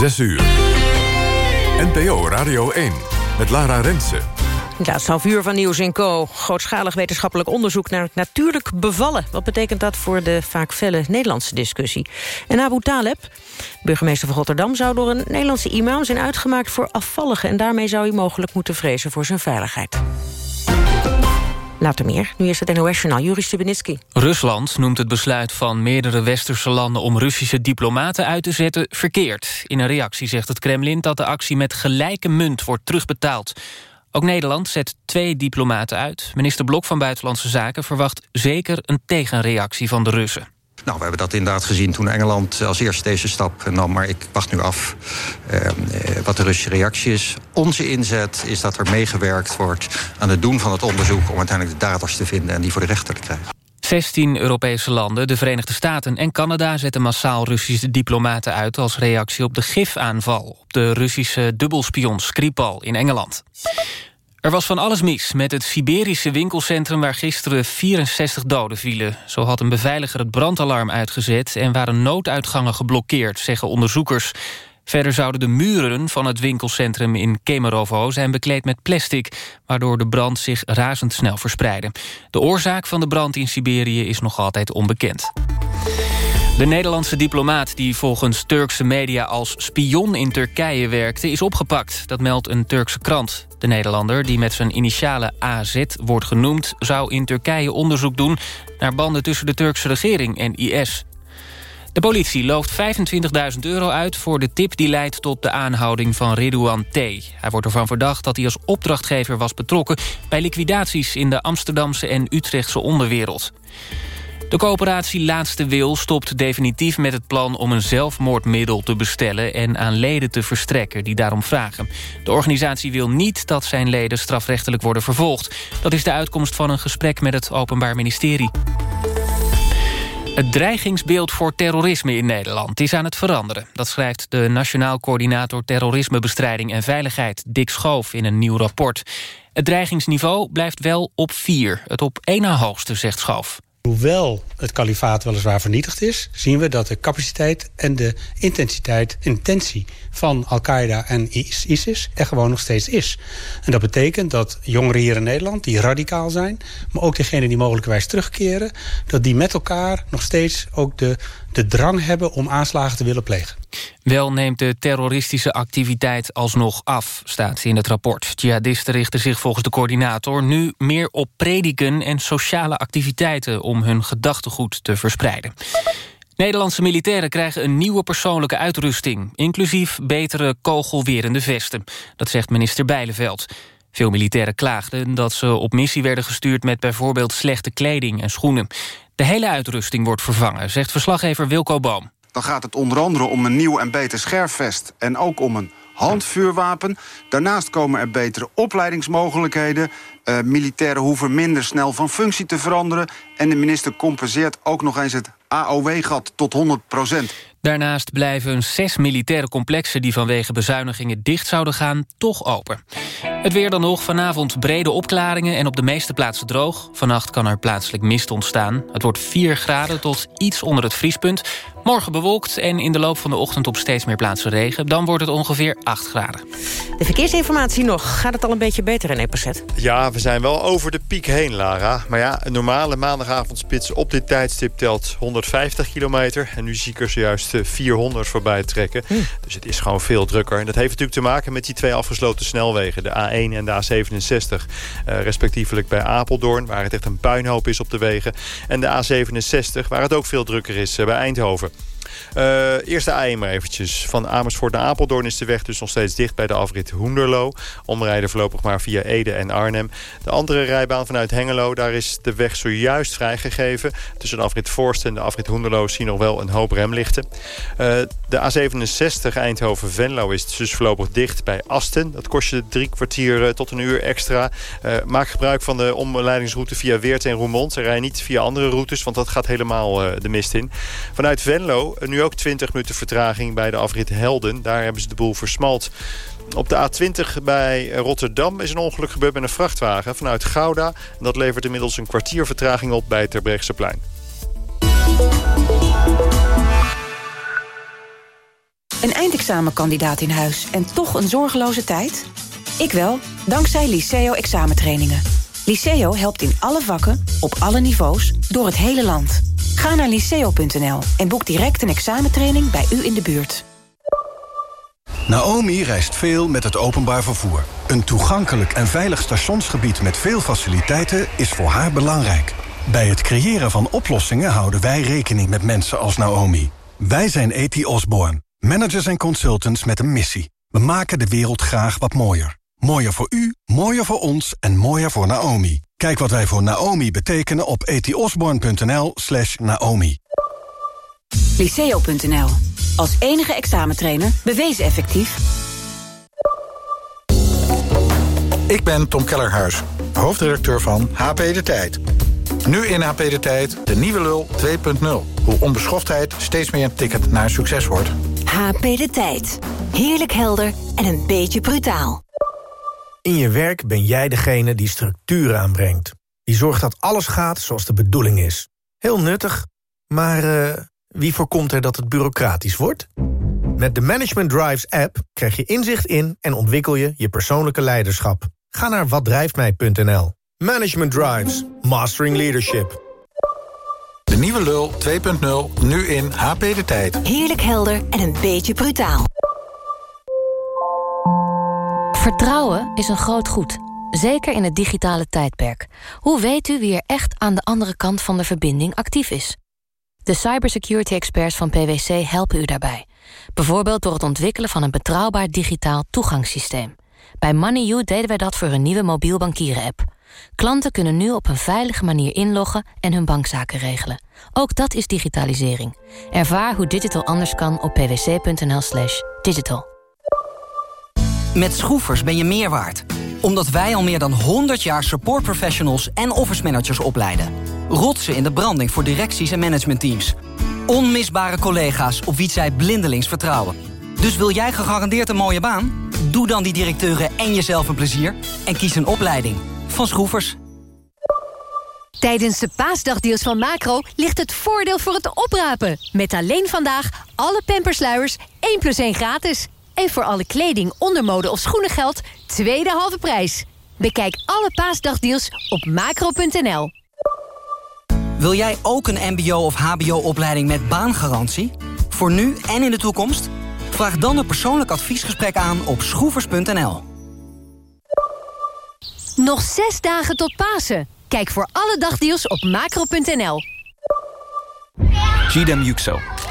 6 uur. NPO Radio 1 met Lara Rensen. Het laatste half uur van Nieuws in Co. Grootschalig wetenschappelijk onderzoek naar natuurlijk bevallen. Wat betekent dat voor de vaak felle Nederlandse discussie? En Abu Taleb, burgemeester van Rotterdam... zou door een Nederlandse imam zijn uitgemaakt voor afvalligen... en daarmee zou hij mogelijk moeten vrezen voor zijn veiligheid. Later meer. Nu is het NOS-journaal Juri Stubenitski. Rusland noemt het besluit van meerdere westerse landen... om Russische diplomaten uit te zetten verkeerd. In een reactie zegt het Kremlin dat de actie met gelijke munt wordt terugbetaald. Ook Nederland zet twee diplomaten uit. Minister Blok van Buitenlandse Zaken verwacht zeker een tegenreactie van de Russen. Nou, we hebben dat inderdaad gezien toen Engeland als eerste deze stap nam. Maar ik wacht nu af eh, wat de Russische reactie is. Onze inzet is dat er meegewerkt wordt aan het doen van het onderzoek... om uiteindelijk de daders te vinden en die voor de rechter te krijgen. 16 Europese landen, de Verenigde Staten en Canada... zetten massaal Russische diplomaten uit als reactie op de gifaanval... op de Russische dubbelspion Skripal in Engeland. Er was van alles mis met het Siberische winkelcentrum... waar gisteren 64 doden vielen. Zo had een beveiliger het brandalarm uitgezet... en waren nooduitgangen geblokkeerd, zeggen onderzoekers. Verder zouden de muren van het winkelcentrum in Kemerovo zijn bekleed met plastic... waardoor de brand zich razendsnel verspreidde. De oorzaak van de brand in Siberië is nog altijd onbekend. De Nederlandse diplomaat die volgens Turkse media als spion in Turkije werkte... is opgepakt, dat meldt een Turkse krant. De Nederlander, die met zijn initialen AZ wordt genoemd... zou in Turkije onderzoek doen naar banden tussen de Turkse regering en IS. De politie looft 25.000 euro uit voor de tip die leidt tot de aanhouding van Ridouan T. Hij wordt ervan verdacht dat hij als opdrachtgever was betrokken... bij liquidaties in de Amsterdamse en Utrechtse onderwereld. De coöperatie Laatste Wil stopt definitief met het plan om een zelfmoordmiddel te bestellen en aan leden te verstrekken die daarom vragen. De organisatie wil niet dat zijn leden strafrechtelijk worden vervolgd. Dat is de uitkomst van een gesprek met het Openbaar Ministerie. Het dreigingsbeeld voor terrorisme in Nederland is aan het veranderen. Dat schrijft de Nationaal Coördinator Terrorismebestrijding en Veiligheid... Dick Schoof in een nieuw rapport. Het dreigingsniveau blijft wel op vier. Het op één na hoogste, zegt Schoof. Hoewel het kalifaat weliswaar vernietigd is... zien we dat de capaciteit en de intensiteit, intentie van Al-Qaeda en ISIS er gewoon nog steeds is. En dat betekent dat jongeren hier in Nederland, die radicaal zijn... maar ook degenen die mogelijkerwijs terugkeren... dat die met elkaar nog steeds ook de, de drang hebben om aanslagen te willen plegen. Wel neemt de terroristische activiteit alsnog af, staat in het rapport. Jihadisten richten zich volgens de coördinator nu meer op prediken en sociale activiteiten om hun gedachtegoed te verspreiden. Nederlandse militairen krijgen een nieuwe persoonlijke uitrusting... inclusief betere kogelwerende vesten. Dat zegt minister Bijleveld. Veel militairen klaagden dat ze op missie werden gestuurd... met bijvoorbeeld slechte kleding en schoenen. De hele uitrusting wordt vervangen, zegt verslaggever Wilco Boom. Dan gaat het onder andere om een nieuw en beter scherfvest... en ook om een handvuurwapen. Daarnaast komen er betere opleidingsmogelijkheden. Uh, militairen hoeven minder snel van functie te veranderen. En de minister compenseert ook nog eens het AOW-gat tot 100 procent. Daarnaast blijven zes militaire complexen die vanwege bezuinigingen dicht zouden gaan, toch open. Het weer dan nog, vanavond brede opklaringen en op de meeste plaatsen droog. Vannacht kan er plaatselijk mist ontstaan. Het wordt 4 graden tot iets onder het vriespunt. Morgen bewolkt en in de loop van de ochtend op steeds meer plaatsen regen. Dan wordt het ongeveer 8 graden. De verkeersinformatie nog. Gaat het al een beetje beter in Epacet? Ja, we zijn wel over de piek heen, Lara. Maar ja, een normale maandagavondspits op dit tijdstip telt 150 kilometer. En nu zie ik er zojuist 400 eh, voorbij trekken. Hm. Dus het is gewoon veel drukker. En dat heeft natuurlijk te maken met die twee afgesloten snelwegen. De A1 en de A67. Uh, respectievelijk bij Apeldoorn, waar het echt een puinhoop is op de wegen. En de A67, waar het ook veel drukker is uh, bij Eindhoven. Uh, eerst de A1 maar eventjes. Van Amersfoort naar Apeldoorn is de weg dus nog steeds dicht bij de afrit Hoenderlo. Omrijden voorlopig maar via Ede en Arnhem. De andere rijbaan vanuit Hengelo, daar is de weg zojuist vrijgegeven. Tussen de afrit Forst en de afrit Hoenderlo zie je nog wel een hoop remlichten. Uh, de A67 Eindhoven-Venlo is dus voorlopig dicht bij Asten. Dat kost je drie kwartier uh, tot een uur extra. maak gebruik van de omleidingsroute via Weert en Roermond. Rijden niet via andere routes, want dat gaat helemaal de mist in. Vanuit Venlo nu ook 20 minuten vertraging bij de afrit Helden. Daar hebben ze de boel versmalt. Op de A20 bij Rotterdam is een ongeluk gebeurd met een vrachtwagen vanuit Gouda. Dat levert inmiddels een kwartier vertraging op bij het plein. Een eindexamenkandidaat in huis en toch een zorgeloze tijd? Ik wel, dankzij Liceo examentrainingen. Liceo helpt in alle vakken, op alle niveaus, door het hele land. Ga naar liceo.nl en boek direct een examentraining bij u in de buurt. Naomi reist veel met het openbaar vervoer. Een toegankelijk en veilig stationsgebied met veel faciliteiten is voor haar belangrijk. Bij het creëren van oplossingen houden wij rekening met mensen als Naomi. Wij zijn E.T. Osborne, managers en consultants met een missie. We maken de wereld graag wat mooier. Mooier voor u, mooier voor ons en mooier voor Naomi. Kijk wat wij voor Naomi betekenen op etiosborn.nl slash Naomi. Liceo.nl. Als enige examentrainer bewezen effectief. Ik ben Tom Kellerhuis, hoofdredacteur van HP De Tijd. Nu in HP De Tijd de nieuwe lul 2.0. Hoe onbeschoftheid steeds meer een ticket naar succes wordt. HP De Tijd. Heerlijk helder en een beetje brutaal. In je werk ben jij degene die structuur aanbrengt. Die zorgt dat alles gaat zoals de bedoeling is. Heel nuttig, maar uh, wie voorkomt er dat het bureaucratisch wordt? Met de Management Drives app krijg je inzicht in en ontwikkel je je persoonlijke leiderschap. Ga naar watdrijftmij.nl. Management Drives. Mastering Leadership. De nieuwe lul 2.0, nu in HP De Tijd. Heerlijk helder en een beetje brutaal. Vertrouwen is een groot goed. Zeker in het digitale tijdperk. Hoe weet u wie er echt aan de andere kant van de verbinding actief is? De cybersecurity experts van PwC helpen u daarbij. Bijvoorbeeld door het ontwikkelen van een betrouwbaar digitaal toegangssysteem. Bij MoneyU deden wij dat voor een nieuwe mobiel bankieren-app. Klanten kunnen nu op een veilige manier inloggen en hun bankzaken regelen. Ook dat is digitalisering. Ervaar hoe digital anders kan op pwc.nl slash digital. Met Schroefers ben je meer waard. Omdat wij al meer dan 100 jaar support professionals en office managers opleiden. Rotsen in de branding voor directies en managementteams. Onmisbare collega's op wie zij blindelings vertrouwen. Dus wil jij gegarandeerd een mooie baan? Doe dan die directeuren en jezelf een plezier. En kies een opleiding. Van Schroefers. Tijdens de paasdagdeals van Macro ligt het voordeel voor het oprapen. Met alleen vandaag alle pampersluiers 1 plus 1 gratis. En voor alle kleding, ondermode of schoenen geldt tweede halve prijs. Bekijk alle paasdagdeals op macro.nl. Wil jij ook een mbo- of hbo-opleiding met baangarantie? Voor nu en in de toekomst? Vraag dan een persoonlijk adviesgesprek aan op schroevers.nl. Nog zes dagen tot Pasen. Kijk voor alle dagdeals op macro.nl. Gidem Yüksel,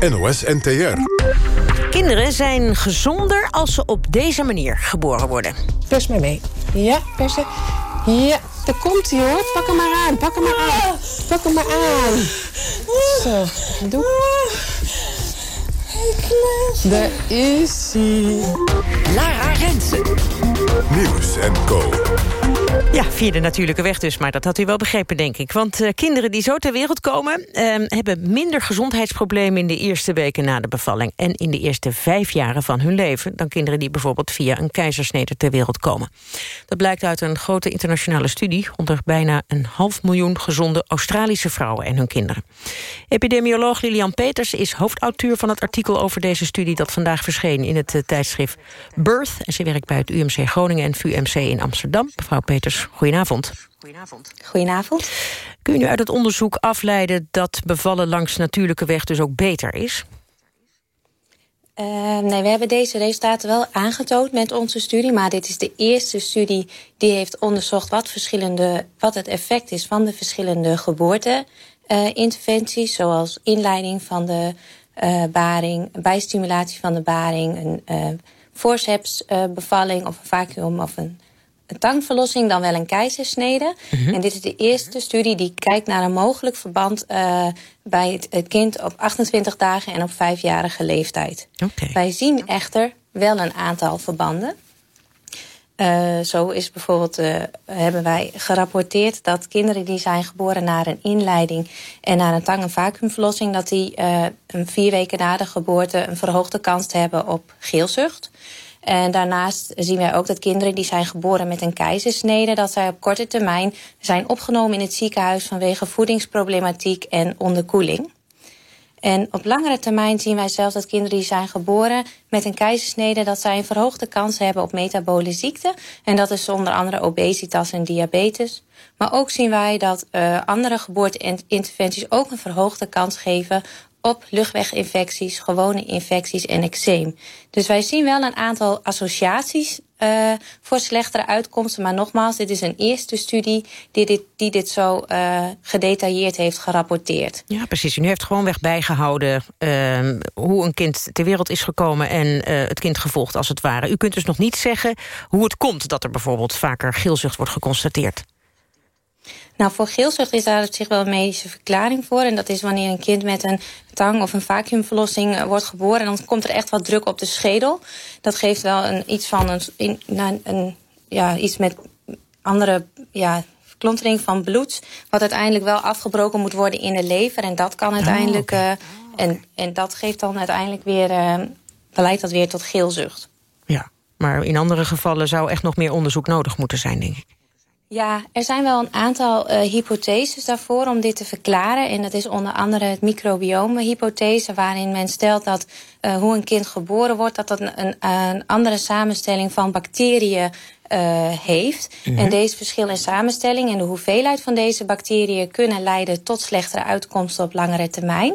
NOS NTR. Kinderen zijn gezonder als ze op deze manier geboren worden. Pers mij mee. Ja, persen. Ja, daar komt hij hoor. Pak hem maar aan, pak hem maar aan. Pak hem maar aan. Zo, doe. Daar is hij. Lara Rensen. Nieuws en. Ja, via de natuurlijke weg dus, maar dat had u wel begrepen, denk ik. Want uh, kinderen die zo ter wereld komen... Uh, hebben minder gezondheidsproblemen in de eerste weken na de bevalling... en in de eerste vijf jaren van hun leven... dan kinderen die bijvoorbeeld via een keizersnede ter wereld komen. Dat blijkt uit een grote internationale studie... onder bijna een half miljoen gezonde Australische vrouwen en hun kinderen. Epidemioloog Lilian Peters is hoofdauteur van het artikel over deze studie... dat vandaag verscheen in het uh, tijdschrift Birth. En ze werkt bij het UMC Groningen en VUMC in Amsterdam. Mevrouw Peters, goedenavond. Goedenavond. Goedenavond. Kun je nu uit het onderzoek afleiden dat bevallen langs natuurlijke weg dus ook beter is? Uh, nee, we hebben deze resultaten wel aangetoond met onze studie. Maar dit is de eerste studie die heeft onderzocht wat, verschillende, wat het effect is van de verschillende geboorte-interventies. Uh, zoals inleiding van de uh, baring, bijstimulatie van de baring, een forcepsbevalling of een vacuüm of een een tangverlossing dan wel een keizersnede. Mm -hmm. En dit is de eerste studie die kijkt naar een mogelijk verband uh, bij het, het, kind op 28 dagen en op vijfjarige leeftijd. Okay. Wij zien echter wel een aantal verbanden. Uh, zo is bijvoorbeeld, uh, hebben wij gerapporteerd dat kinderen die zijn geboren naar een inleiding en naar een tang- en vacuümverlossing, dat die uh, een vier weken na de geboorte een verhoogde kans hebben op geelzucht. En daarnaast zien wij ook dat kinderen die zijn geboren met een keizersnede, dat zij op korte termijn zijn opgenomen in het ziekenhuis vanwege voedingsproblematiek en onderkoeling. En op langere termijn zien wij zelfs dat kinderen die zijn geboren met een keizersnede, dat zij een verhoogde kans hebben op metabole ziekte. En dat is onder andere obesitas en diabetes. Maar ook zien wij dat uh, andere geboorteinterventies ook een verhoogde kans geven op luchtweginfecties, gewone infecties en eczeem. Dus wij zien wel een aantal associaties uh, voor slechtere uitkomsten. Maar nogmaals, dit is een eerste studie die dit, die dit zo uh, gedetailleerd heeft gerapporteerd. Ja, precies. U heeft gewoonweg bijgehouden uh, hoe een kind ter wereld is gekomen... en het kind gevolgd als het ware. U kunt dus nog niet zeggen hoe het komt dat er bijvoorbeeld vaker geelzucht wordt geconstateerd. Nou, voor geelzucht is daar op zich wel een medische verklaring voor. En dat is wanneer een kind met een tang- of een vacuümverlossing wordt geboren... en dan komt er echt wat druk op de schedel. Dat geeft wel een, iets van een, nou, een ja, iets met andere ja, klontering van bloed... wat uiteindelijk wel afgebroken moet worden in de lever. En dat kan uiteindelijk... Oh, okay. uh, en, en dat geeft dan uiteindelijk weer... Uh, leidt dat weer tot geelzucht. Ja, maar in andere gevallen zou echt nog meer onderzoek nodig moeten zijn, denk ik. Ja, er zijn wel een aantal uh, hypotheses daarvoor om dit te verklaren. En dat is onder andere het microbiome-hypothese... waarin men stelt dat uh, hoe een kind geboren wordt... dat dat een, een andere samenstelling van bacteriën uh, heeft. Mm -hmm. En deze verschil in samenstelling en de hoeveelheid van deze bacteriën... kunnen leiden tot slechtere uitkomsten op langere termijn.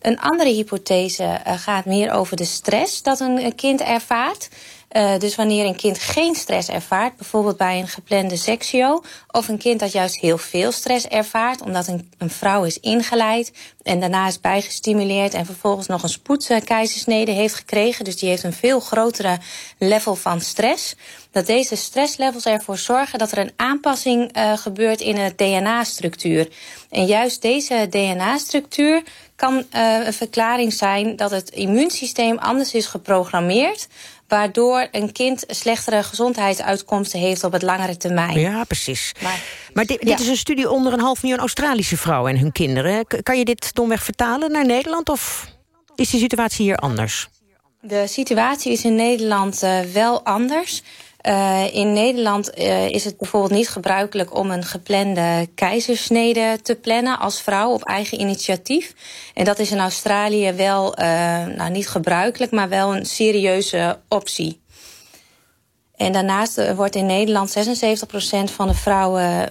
Een andere hypothese gaat meer over de stress dat een kind ervaart... Uh, dus wanneer een kind geen stress ervaart, bijvoorbeeld bij een geplande seksio, of een kind dat juist heel veel stress ervaart, omdat een, een vrouw is ingeleid en daarna is bijgestimuleerd en vervolgens nog een spoedkeizersnede heeft gekregen, dus die heeft een veel grotere level van stress, dat deze stresslevels ervoor zorgen dat er een aanpassing uh, gebeurt in de DNA-structuur. En juist deze DNA-structuur kan uh, een verklaring zijn dat het immuunsysteem anders is geprogrammeerd waardoor een kind slechtere gezondheidsuitkomsten heeft op het langere termijn. Ja, precies. Maar, maar dit, dit ja. is een studie onder een half miljoen Australische vrouwen en hun kinderen. Kan je dit domweg vertalen naar Nederland of is de situatie hier anders? De situatie is in Nederland uh, wel anders. Uh, in Nederland uh, is het bijvoorbeeld niet gebruikelijk om een geplande keizersnede te plannen als vrouw op eigen initiatief. En dat is in Australië wel, uh, nou niet gebruikelijk, maar wel een serieuze optie. En daarnaast wordt in Nederland 76% van de vrouwen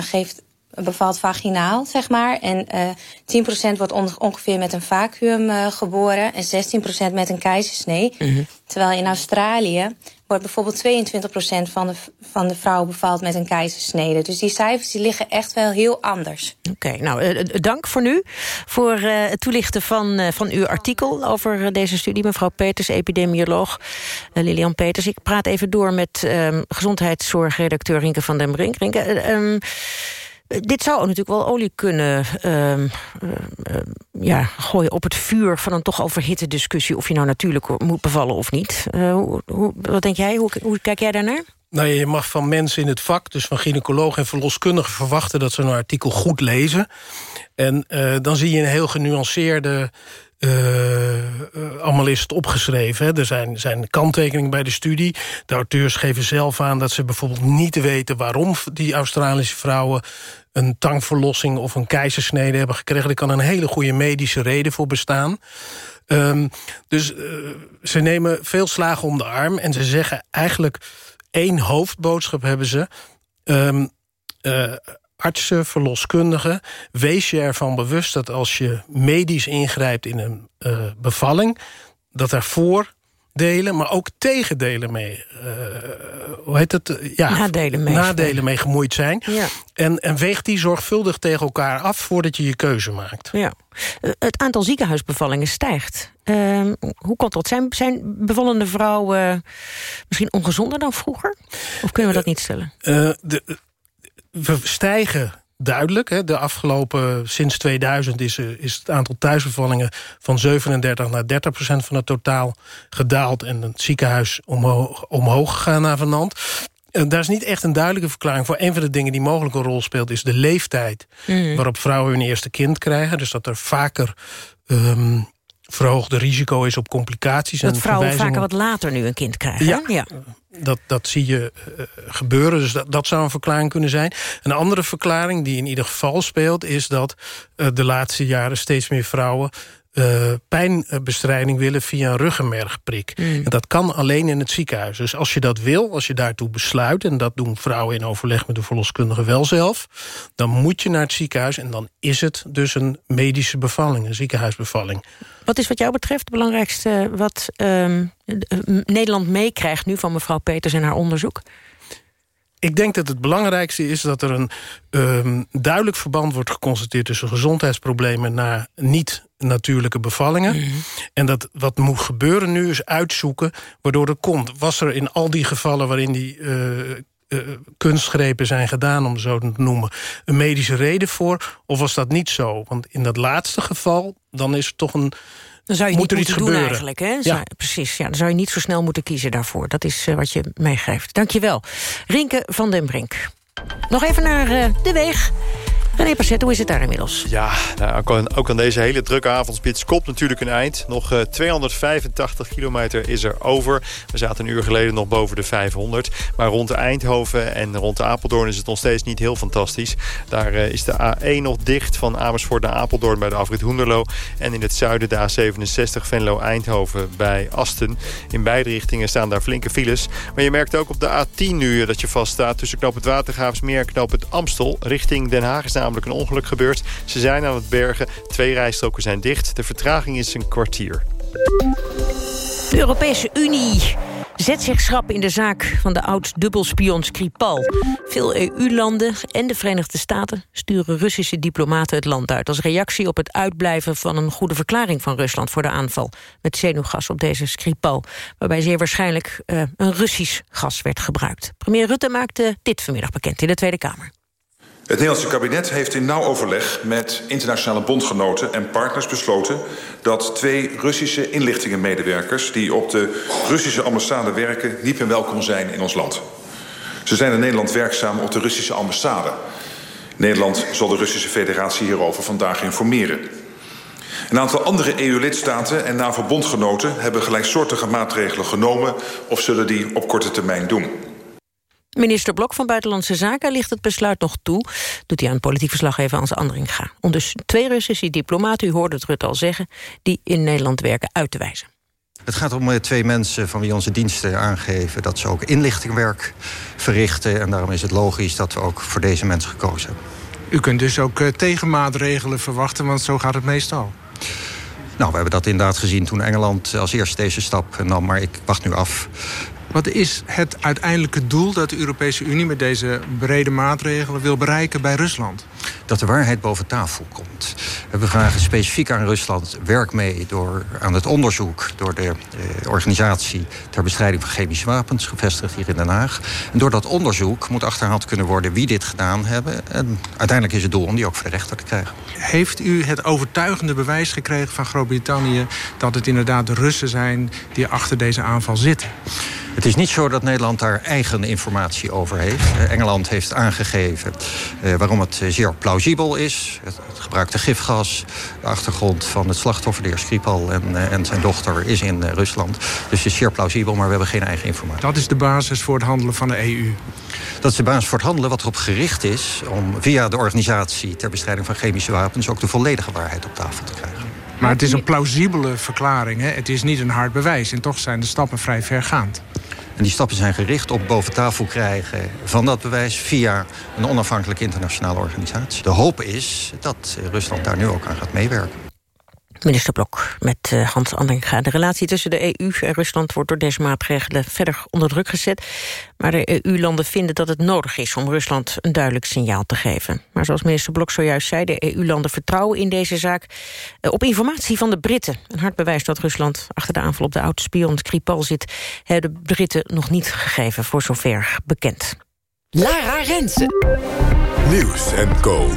geeft bevalt vaginaal, zeg maar. En uh, 10% wordt on ongeveer met een vacuüm uh, geboren en 16% met een keizersnee. -hmm. Terwijl in Australië wordt bijvoorbeeld 22% van de, van de vrouwen bepaald met een keizersnede. Dus die cijfers die liggen echt wel heel anders. Oké, okay, nou, uh, dank voor nu. Voor het toelichten van, van uw artikel over deze studie. Mevrouw Peters, epidemioloog. Lilian Peters, ik praat even door met um, gezondheidszorgredacteur Rinke van den Brink. Rinke, um, dit zou natuurlijk wel olie kunnen uh, uh, ja, gooien op het vuur... van een toch overhitte discussie of je nou natuurlijk moet bevallen of niet. Uh, hoe, wat denk jij? Hoe, kijk jij daarnaar? Nou, je mag van mensen in het vak, dus van gynaecologen en verloskundigen... verwachten dat ze een artikel goed lezen. En uh, dan zie je een heel genuanceerde... Uh, allemaal is het opgeschreven. Hè. Er zijn, zijn kanttekeningen bij de studie. De auteurs geven zelf aan dat ze bijvoorbeeld niet weten... waarom die Australische vrouwen een tangverlossing of een keizersnede hebben gekregen. Er kan een hele goede medische reden voor bestaan. Um, dus uh, ze nemen veel slagen om de arm en ze zeggen eigenlijk één hoofdboodschap hebben ze. Um, uh, artsen, verloskundigen, wees je ervan bewust dat als je medisch ingrijpt in een uh, bevalling, dat er voordelen, maar ook tegendelen mee, uh, hoe heet het? Ja, nadelen mee, nadelen mee gemoeid zijn. Ja. En, en weeg die zorgvuldig tegen elkaar af voordat je je keuze maakt. Ja. Het aantal ziekenhuisbevallingen stijgt. Uh, hoe komt dat? Zijn, zijn bevallende vrouwen misschien ongezonder dan vroeger? Of kunnen we dat niet stellen? Uh, de, we stijgen duidelijk. Hè. De afgelopen, sinds 2000 is, is het aantal thuisbevallingen... van 37 naar 30 procent van het totaal gedaald... en het ziekenhuis omhoog, omhoog gegaan naar Vanant. En daar is niet echt een duidelijke verklaring voor. Een van de dingen die mogelijk een rol speelt... is de leeftijd Mm. waarop vrouwen hun eerste kind krijgen. Dus dat er vaker um, verhoogde risico is op complicaties. Dat en vrouwen verwijzingen. vaker wat later nu een kind krijgen. Ja. Dat, dat zie je uh, gebeuren, dus dat, dat zou een verklaring kunnen zijn. Een andere verklaring die in ieder geval speelt... is dat uh, de laatste jaren steeds meer vrouwen... Uh, pijnbestrijding willen via een ruggenmergprik. Mm. En dat kan alleen in het ziekenhuis. Dus als je dat wil, als je daartoe besluit... en dat doen vrouwen in overleg met de verloskundige wel zelf... dan moet je naar het ziekenhuis en dan is het dus een medische bevalling... een ziekenhuisbevalling. Wat is wat jou betreft het belangrijkste... wat uh, Nederland meekrijgt nu van mevrouw Peters en haar onderzoek? Ik denk dat het belangrijkste is dat er een um, duidelijk verband wordt geconstateerd... tussen gezondheidsproblemen naar niet-natuurlijke bevallingen. Mm -hmm. En dat wat moet gebeuren nu is uitzoeken waardoor dat komt. Was er in al die gevallen waarin die... Uh, Uh, kunstgrepen zijn gedaan, om zo te noemen... een medische reden voor, of was dat niet zo? Want in dat laatste geval, dan is er toch een... Dan zou je moet niet moeten gebeuren. doen eigenlijk. Hè? Ja. Precies, ja, dan zou je niet zo snel moeten kiezen daarvoor. Dat is uh, wat je meegeeft. Dank je wel. Rinke van den Brink. Nog even naar uh, de weg. René Passet, hoe is het daar inmiddels? Ja, nou, ook, aan, deze hele drukke avondspits komt natuurlijk een eind. Nog uh, 285 kilometer is er over. We zaten een uur geleden nog boven de 500. Maar rond Eindhoven en rond Apeldoorn is het nog steeds niet heel fantastisch. Daar uh, is de A1 nog dicht van Amersfoort naar Apeldoorn bij de afrit Hoenderloo. En in het zuiden de A67 Venlo-Eindhoven bij Asten. In beide richtingen staan daar flinke files. Maar je merkt ook op de A10 nu dat je vaststaat tussen knoop het Watergraafsmeer en knoop het Amstel. Richting Den Haag is een ongeluk gebeurd. Ze zijn aan het bergen. Twee rijstroken zijn dicht. De vertraging is een kwartier. De Europese Unie zet zich schrap in de zaak van de oud-dubbelspion Skripal. Veel EU-landen en de Verenigde Staten sturen Russische diplomaten het land uit... als reactie op het uitblijven van een goede verklaring van Rusland... voor de aanval met zenuwgas op deze Skripal... waarbij zeer waarschijnlijk uh, een Russisch gas werd gebruikt. Premier Rutte maakte dit vanmiddag bekend in de Tweede Kamer. Het Nederlandse kabinet heeft in nauw overleg met internationale bondgenoten en partners besloten dat twee Russische inlichtingenmedewerkers die op de Russische ambassade werken niet meer welkom zijn in ons land. Ze zijn in Nederland werkzaam op de Russische ambassade. Nederland zal de Russische federatie hierover vandaag informeren. Een aantal andere EU-lidstaten en NAVO-bondgenoten hebben gelijksoortige maatregelen genomen of zullen die op korte termijn doen. Minister Blok van Buitenlandse Zaken ligt het besluit nog toe. Doet hij aan politiek verslaggever Hans Andringa. Om dus twee Russische diplomaten, u hoorde het Rutte al zeggen... die in Nederland werken, uit te wijzen. Het gaat om twee mensen van wie onze diensten aangeven... dat ze ook inlichtingwerk verrichten. En daarom is het logisch dat we ook voor deze mensen gekozen hebben. U kunt dus ook uh, tegenmaatregelen verwachten, want zo gaat het meestal. Nou, we hebben dat inderdaad gezien toen Engeland als eerste deze stap nam. Maar ik wacht nu af wat is het uiteindelijke doel dat de Europese Unie met deze brede maatregelen wil bereiken bij Rusland? Dat de waarheid boven tafel komt. We vragen specifiek aan Rusland werk mee door, aan het onderzoek door de eh, organisatie ter bestrijding van chemische wapens, gevestigd hier in Den Haag. En door dat onderzoek moet achterhaald kunnen worden wie dit gedaan hebben. En uiteindelijk is het doel om die ook voor de rechter te krijgen. Heeft u het overtuigende bewijs gekregen van Groot-Brittannië dat het inderdaad de Russen zijn die achter deze aanval zitten? Het is niet zo dat Nederland daar eigen informatie over heeft. Uh, Engeland heeft aangegeven uh, waarom het uh, zeer plausibel is. Het, het gebruikte gifgas, de achtergrond van het slachtoffer, de heer Skripal en, en zijn dochter, is in Rusland. Dus het is zeer plausibel, maar we hebben geen eigen informatie. Dat is de basis voor het handelen van de EU? Dat is de basis voor het handelen wat erop gericht is... om via de organisatie ter bestrijding van chemische wapens... ook de volledige waarheid op tafel te krijgen. Maar het is een plausibele verklaring. Hè? Het is niet een hard bewijs. En toch zijn de stappen vrij vergaand. En die stappen zijn gericht op boven tafel krijgen van dat bewijs... via een onafhankelijke internationale organisatie. De hoop is dat Rusland daar nu ook aan gaat meewerken. Minister Blok met uh, Hans Andringa. De relatie tussen de EU en Rusland wordt door deze maatregelen verder onder druk gezet. Maar de EU-landen vinden dat het nodig is om Rusland een duidelijk signaal te geven. Maar zoals minister Blok zojuist zei, de EU-landen vertrouwen in deze zaak uh, op informatie van de Britten. Een hard bewijs dat Rusland achter de aanval op de oude spion Skripal zit, hebben de Britten nog niet gegeven, voor zover bekend. Lara Rensen. Nieuws en Co.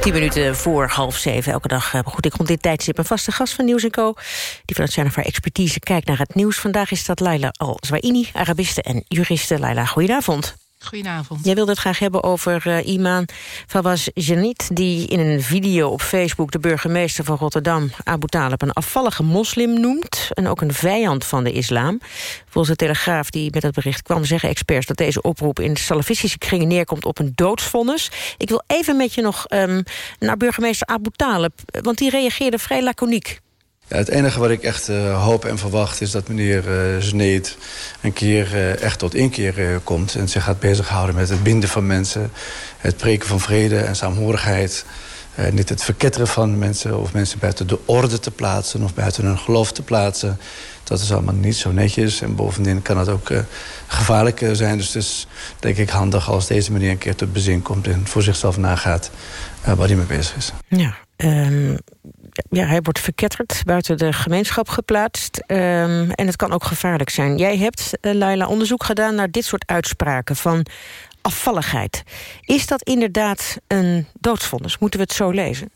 10 minuten voor half zeven. Elke dag uh, goed ik rond dit tijdstip een vaste gast van Nieuws Co. Die vanuit zijn of haar expertise kijkt naar het nieuws. Vandaag is dat Laila Al-Zwaini, Arabiste en juriste. Laila, goedenavond. Goedenavond. Jij wilde het graag hebben over uh, Iman Fawaz Janit... die in een video op Facebook de burgemeester van Rotterdam... Abu Talib een afvallige moslim noemt... en ook een vijand van de islam. Volgens de Telegraaf die met het bericht kwam zeggen experts... dat deze oproep in salafistische kringen neerkomt op een doodsvonnis. Ik wil even met je nog um, naar burgemeester Abu Talib... want die reageerde vrij laconiek. Het enige wat ik echt uh, hoop en verwacht is dat meneer uh, Zneed een keer uh, echt tot inkeer komt... en zich gaat bezighouden met het binden van mensen... het preken van vrede en saamhorigheid... niet het verketteren van mensen of mensen buiten de orde te plaatsen... of buiten hun geloof te plaatsen. Dat is allemaal niet zo netjes. En bovendien kan het ook gevaarlijk zijn. Dus het is denk ik handig als deze meneer een keer tot bezin komt... en voor zichzelf nagaat waar hij mee bezig is. Ja, um ja, hij wordt verketterd, buiten de gemeenschap geplaatst. Um, en het kan ook gevaarlijk zijn. Jij hebt, uh, Laila, onderzoek gedaan naar dit soort uitspraken van afvalligheid. Is dat inderdaad een doodsvonnis? Moeten we het zo lezen?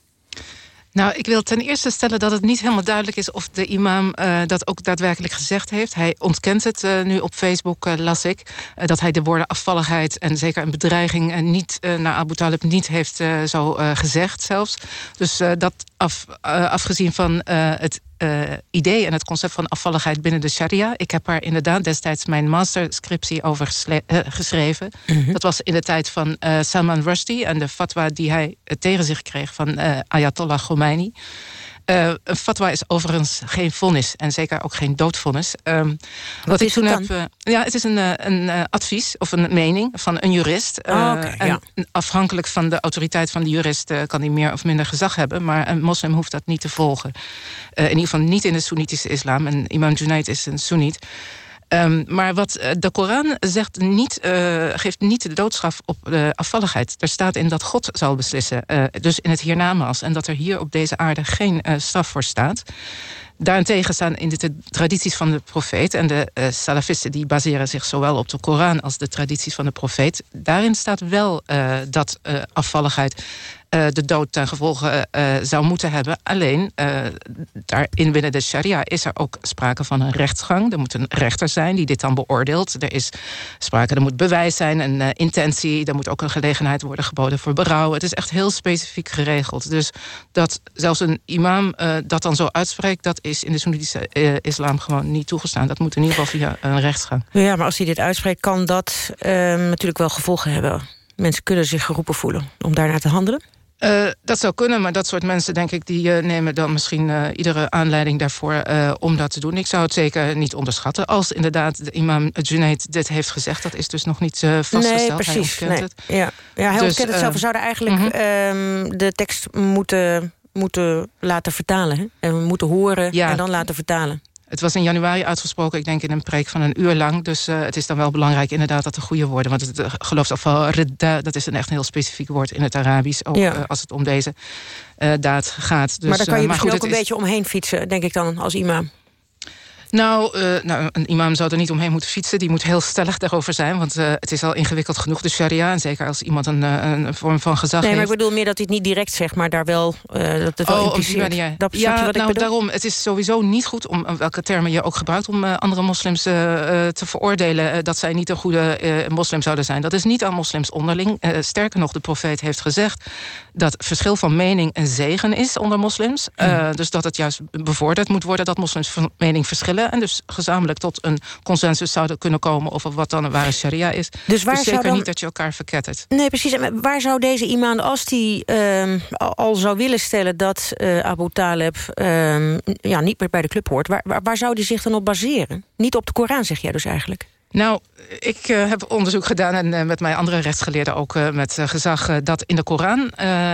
Nou, ik wil ten eerste stellen dat het niet helemaal duidelijk is... of de imam uh, dat ook daadwerkelijk gezegd heeft. Hij ontkent het uh, nu op Facebook, uh, las ik. dat hij de woorden afvalligheid en zeker een bedreiging... niet naar Abu Talib niet heeft zo gezegd zelfs. Dus dat af, afgezien van het uh, idee en het concept van afvalligheid binnen de sharia. Ik heb daar inderdaad destijds mijn masterscriptie over uh, geschreven. -hmm. Dat was in de tijd van uh, Salman Rushdie... en de fatwa die hij tegen zich kreeg van Ayatollah Khomeini. Een fatwa is overigens geen vonnis en zeker ook geen doodvonnis. Um, wat, ik toen heb. Uh, ja, het is een, uh, een advies of een mening van een jurist. Oh, okay, en ja. afhankelijk van de autoriteit van de jurist kan hij meer of minder gezag hebben. Maar een moslim hoeft dat niet te volgen. in ieder geval niet in de Soenitische islam. En Imam Junaid is een Soeniet. Um, maar wat de Koran zegt niet, uh, geeft niet de doodstraf op afvalligheid. Er staat in dat God zal beslissen, uh, dus in het hiernamaals. En dat er hier op deze aarde geen straf voor staat. Daarentegen staan in de tradities van de profeet... en de salafisten die baseren zich zowel op de Koran... als de tradities van de profeet. Daarin staat wel dat afvalligheid de dood ten gevolge zou moeten hebben. Alleen, daarin binnen de sharia is er ook sprake van een rechtsgang. Er moet een rechter zijn die dit dan beoordeelt. Er is sprake, er moet bewijs zijn, een intentie. Er moet ook een gelegenheid worden geboden voor berouw. Het is echt heel specifiek geregeld. Dus dat zelfs een imam dat dan zo uitspreekt... dat is in de Soenitische islam gewoon niet toegestaan. Dat moet in ieder geval via een rechtsgang. Ja, maar als hij dit uitspreekt, kan dat natuurlijk wel gevolgen hebben. Mensen kunnen zich geroepen voelen om daarnaar te handelen. Uh, dat zou kunnen, maar dat soort mensen, denk ik... die uh, nemen dan misschien uh, iedere aanleiding daarvoor om dat te doen. Ik zou het zeker niet onderschatten. Als inderdaad de imam Junaid dit heeft gezegd... dat is dus nog niet vastgesteld. Nee, precies. Hij nee. het. Ja, ja hij dus, ontkent het zelf. We zouden eigenlijk -huh. um, de tekst moeten moeten laten vertalen. Hè? En we moeten horen ja. en dan laten vertalen. Het was in januari uitgesproken, ik denk in een preek van een uur lang. Dus uh, het is dan wel belangrijk inderdaad dat er goede woorden... want het uh, geloofsafval, redda, dat is een echt een heel specifiek woord in het Arabisch... ook ja. uh, als het om deze daad gaat. Dus, maar daar kan je misschien goed, ook een is... beetje omheen fietsen, denk ik dan, als imam. Nou, uh, nou, een imam zou er niet omheen moeten fietsen. Die moet heel stellig daarover zijn. Want uh, het is al ingewikkeld genoeg, de sharia. En zeker als iemand een, een vorm van gezag heeft. Nee, maar ik bedoel meer dat hij het niet direct zegt... maar daar wel, uh, dat het wel oh, impliceert. Ja, dat, ja wat nou, ik daarom. Het is sowieso niet goed, om welke termen je ook gebruikt... om andere moslims te veroordelen dat zij niet een goede moslim zouden zijn. Dat is niet aan moslims onderling. sterker nog, de profeet heeft gezegd... dat verschil van mening een zegen is onder moslims. Mm. dus dat het juist bevorderd moet worden... dat moslims van mening verschillen. En dus gezamenlijk tot een consensus zouden kunnen komen... over wat dan een ware sharia is. Dus, waar dus zeker dan... niet dat je elkaar verkettert. Nee, precies. En waar zou deze imam, als die uh, al zou willen stellen... dat uh, Abu Talib uh, ja, niet meer bij de club hoort... Waar, waar, waar zou die zich dan op baseren? Niet op de Koran, zeg jij dus eigenlijk? Nou, ik uh, heb onderzoek gedaan en uh, met mijn andere rechtsgeleerden ook uh, met gezag... dat in de Koran,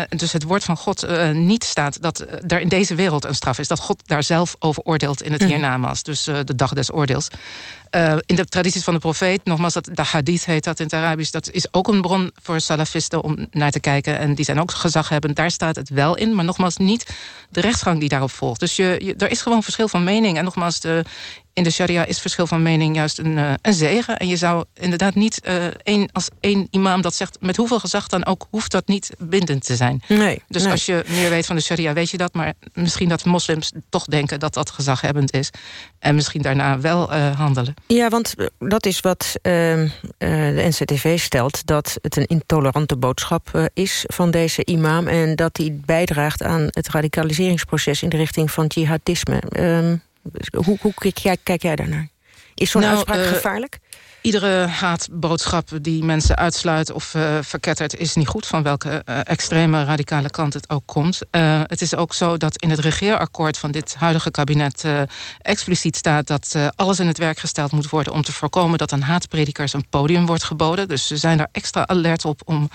dus het woord van God, niet staat... dat er in deze wereld een straf is. Dat God daar zelf over oordeelt in het Mhm. hiernamaals. Dus de dag des oordeels. In de tradities van de profeet, nogmaals, dat, de hadith heet dat in het Arabisch... dat is ook een bron voor salafisten om naar te kijken. En die zijn ook gezaghebbend. Daar staat het wel in, maar nogmaals niet de rechtsgang die daarop volgt. Dus je, je, er is gewoon verschil van mening. En nogmaals, de in de sharia is verschil van mening juist een, een zegen. En je zou inderdaad niet uh, één, als één imam dat zegt... met hoeveel gezag dan ook, hoeft dat niet bindend te zijn. Nee, dus nee. als je meer weet van de sharia, weet je dat. Maar misschien dat moslims toch denken dat dat gezaghebbend is. En misschien daarna wel uh, handelen. Ja, want dat is wat ehm, de NCTV stelt... dat het een intolerante boodschap is van deze imam... en dat die bijdraagt aan het radicaliseringsproces... in de richting van jihadisme... Ehm, hoe, hoe kijk, jij, kijk jij daarnaar? Is zo'n nou, uitspraak uh, gevaarlijk? Iedere haatboodschap die mensen uitsluit of uh, verkettert... is niet goed van welke uh, extreme radicale kant het ook komt. het is ook zo dat in het regeerakkoord van dit huidige kabinet... expliciet staat dat alles in het werk gesteld moet worden... om te voorkomen dat aan haatpredikers een podium wordt geboden. Dus ze zijn daar extra alert op om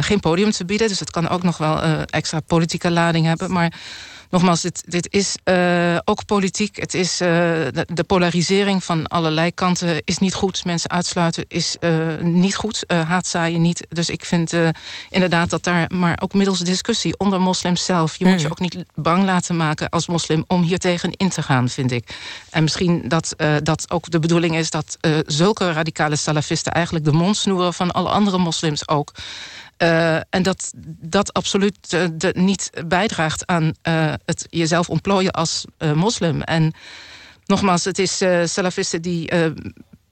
geen podium te bieden. Dus het kan ook nog wel extra politieke lading hebben. Maar nogmaals, dit, dit is uh, ook politiek. Het is, uh, de, de, polarisering van allerlei kanten is niet goed. Mensen uitsluiten is uh, niet goed. haatzaaien niet. Dus ik vind inderdaad dat daar, maar ook middels discussie onder moslims zelf... je moet je ook niet bang laten maken als moslim om hier tegen in te gaan, vind ik. En misschien dat dat ook de bedoeling is dat zulke radicale salafisten... eigenlijk de mond snoeren van alle andere moslims ook... Uh, en dat dat absoluut uh, de, niet bijdraagt aan uh, het jezelf ontplooien als moslim. En nogmaals, het is salafisten die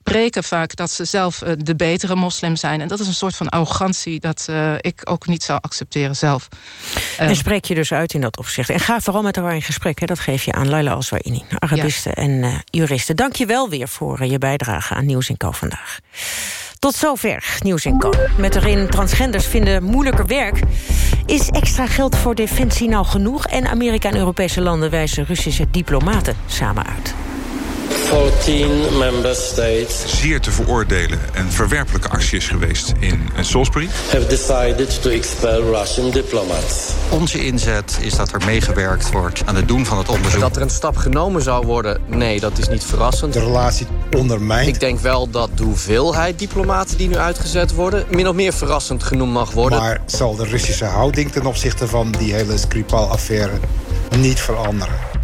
preken vaak dat ze zelf de betere moslim zijn. En dat is een soort van arrogantie dat ik ook niet zou accepteren zelf. En spreek je dus uit in dat opzicht. En ga vooral met elkaar in gesprek, hè? dat geef je aan Laila Aswaini. Arabisten ja. en juristen. Dank je wel weer voor je bijdrage aan Nieuws in Co vandaag. Tot zover Nieuws in Co. Met erin transgenders vinden moeilijker werk. Is extra geld voor defensie nou genoeg? En Amerika en Europese landen wijzen Russische diplomaten samen uit. 14 member states zeer te veroordelen en verwerpelijke actie is geweest in Salisbury. Have decided to expel Russian diplomats. Onze inzet is dat er meegewerkt wordt aan het doen van het onderzoek. Dat er een stap genomen zou worden, nee, dat is niet verrassend. De relatie ondermijnt. Ik denk wel dat de hoeveelheid diplomaten die nu uitgezet worden... min of meer verrassend genoemd mag worden. Maar zal de Russische houding ten opzichte van die hele Skripal-affaire niet veranderen?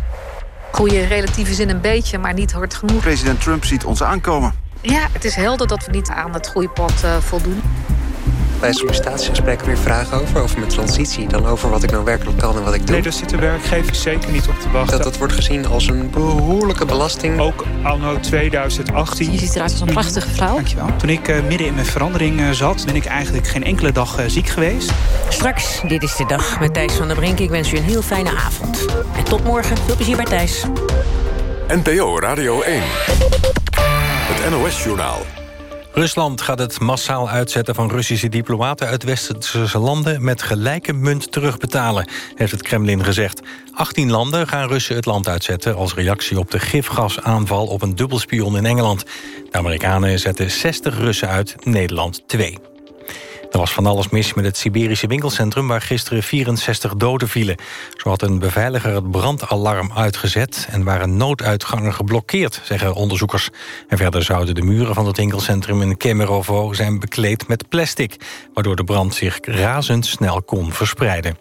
Goede relatieve zin een beetje, maar niet hard genoeg. President Trump ziet ons aankomen. Ja, het is helder dat we niet aan het groeipad uh, voldoen. Bij sollicitatiegesprekken weer vragen over, over mijn transitie... dan over wat ik nou werkelijk kan en wat ik doe. Nee, daar zitten werkgevers zeker niet op te wachten. Dat dat wordt gezien als een behoorlijke belasting. Ook anno 2018. Je ziet eruit als een prachtige vrouw. Dankjewel. Toen ik uh, midden in mijn verandering uh, zat... ben ik eigenlijk geen enkele dag uh, ziek geweest. Straks, dit is de dag met Thijs van der Brink. Ik wens u een heel fijne avond. En tot morgen. Veel plezier bij Thijs. NPO Radio 1. Het NOS-journaal. Rusland gaat het massaal uitzetten van Russische diplomaten uit westerse landen met gelijke munt terugbetalen, heeft het Kremlin gezegd. 18 landen gaan Russen het land uitzetten als reactie op de gifgasaanval op een dubbelspion in Engeland. De Amerikanen zetten 60 Russen uit, Nederland 2. Er was van alles mis met het Siberische winkelcentrum... waar gisteren 64 doden vielen. Zo had een beveiliger het brandalarm uitgezet... en waren nooduitgangen geblokkeerd, zeggen onderzoekers. En verder zouden de muren van het winkelcentrum in Kemerovo... zijn bekleed met plastic... waardoor de brand zich razendsnel kon verspreiden.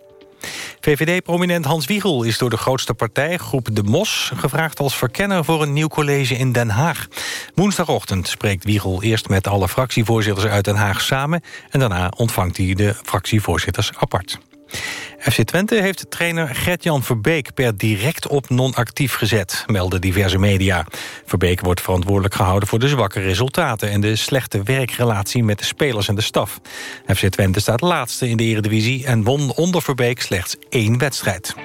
VVD-prominent Hans Wiegel is door de grootste partij, groep De Mos... gevraagd als verkenner voor een nieuw college in Den Haag. Woensdagochtend spreekt Wiegel eerst met alle fractievoorzitters uit Den Haag samen... en daarna ontvangt hij de fractievoorzitters apart. FC Twente heeft trainer Gert-Jan Verbeek per direct op non-actief gezet, melden diverse media. Verbeek wordt verantwoordelijk gehouden voor de zwakke resultaten en de slechte werkrelatie met de spelers en de staf. FC Twente staat laatste in de eredivisie en won onder Verbeek slechts één wedstrijd.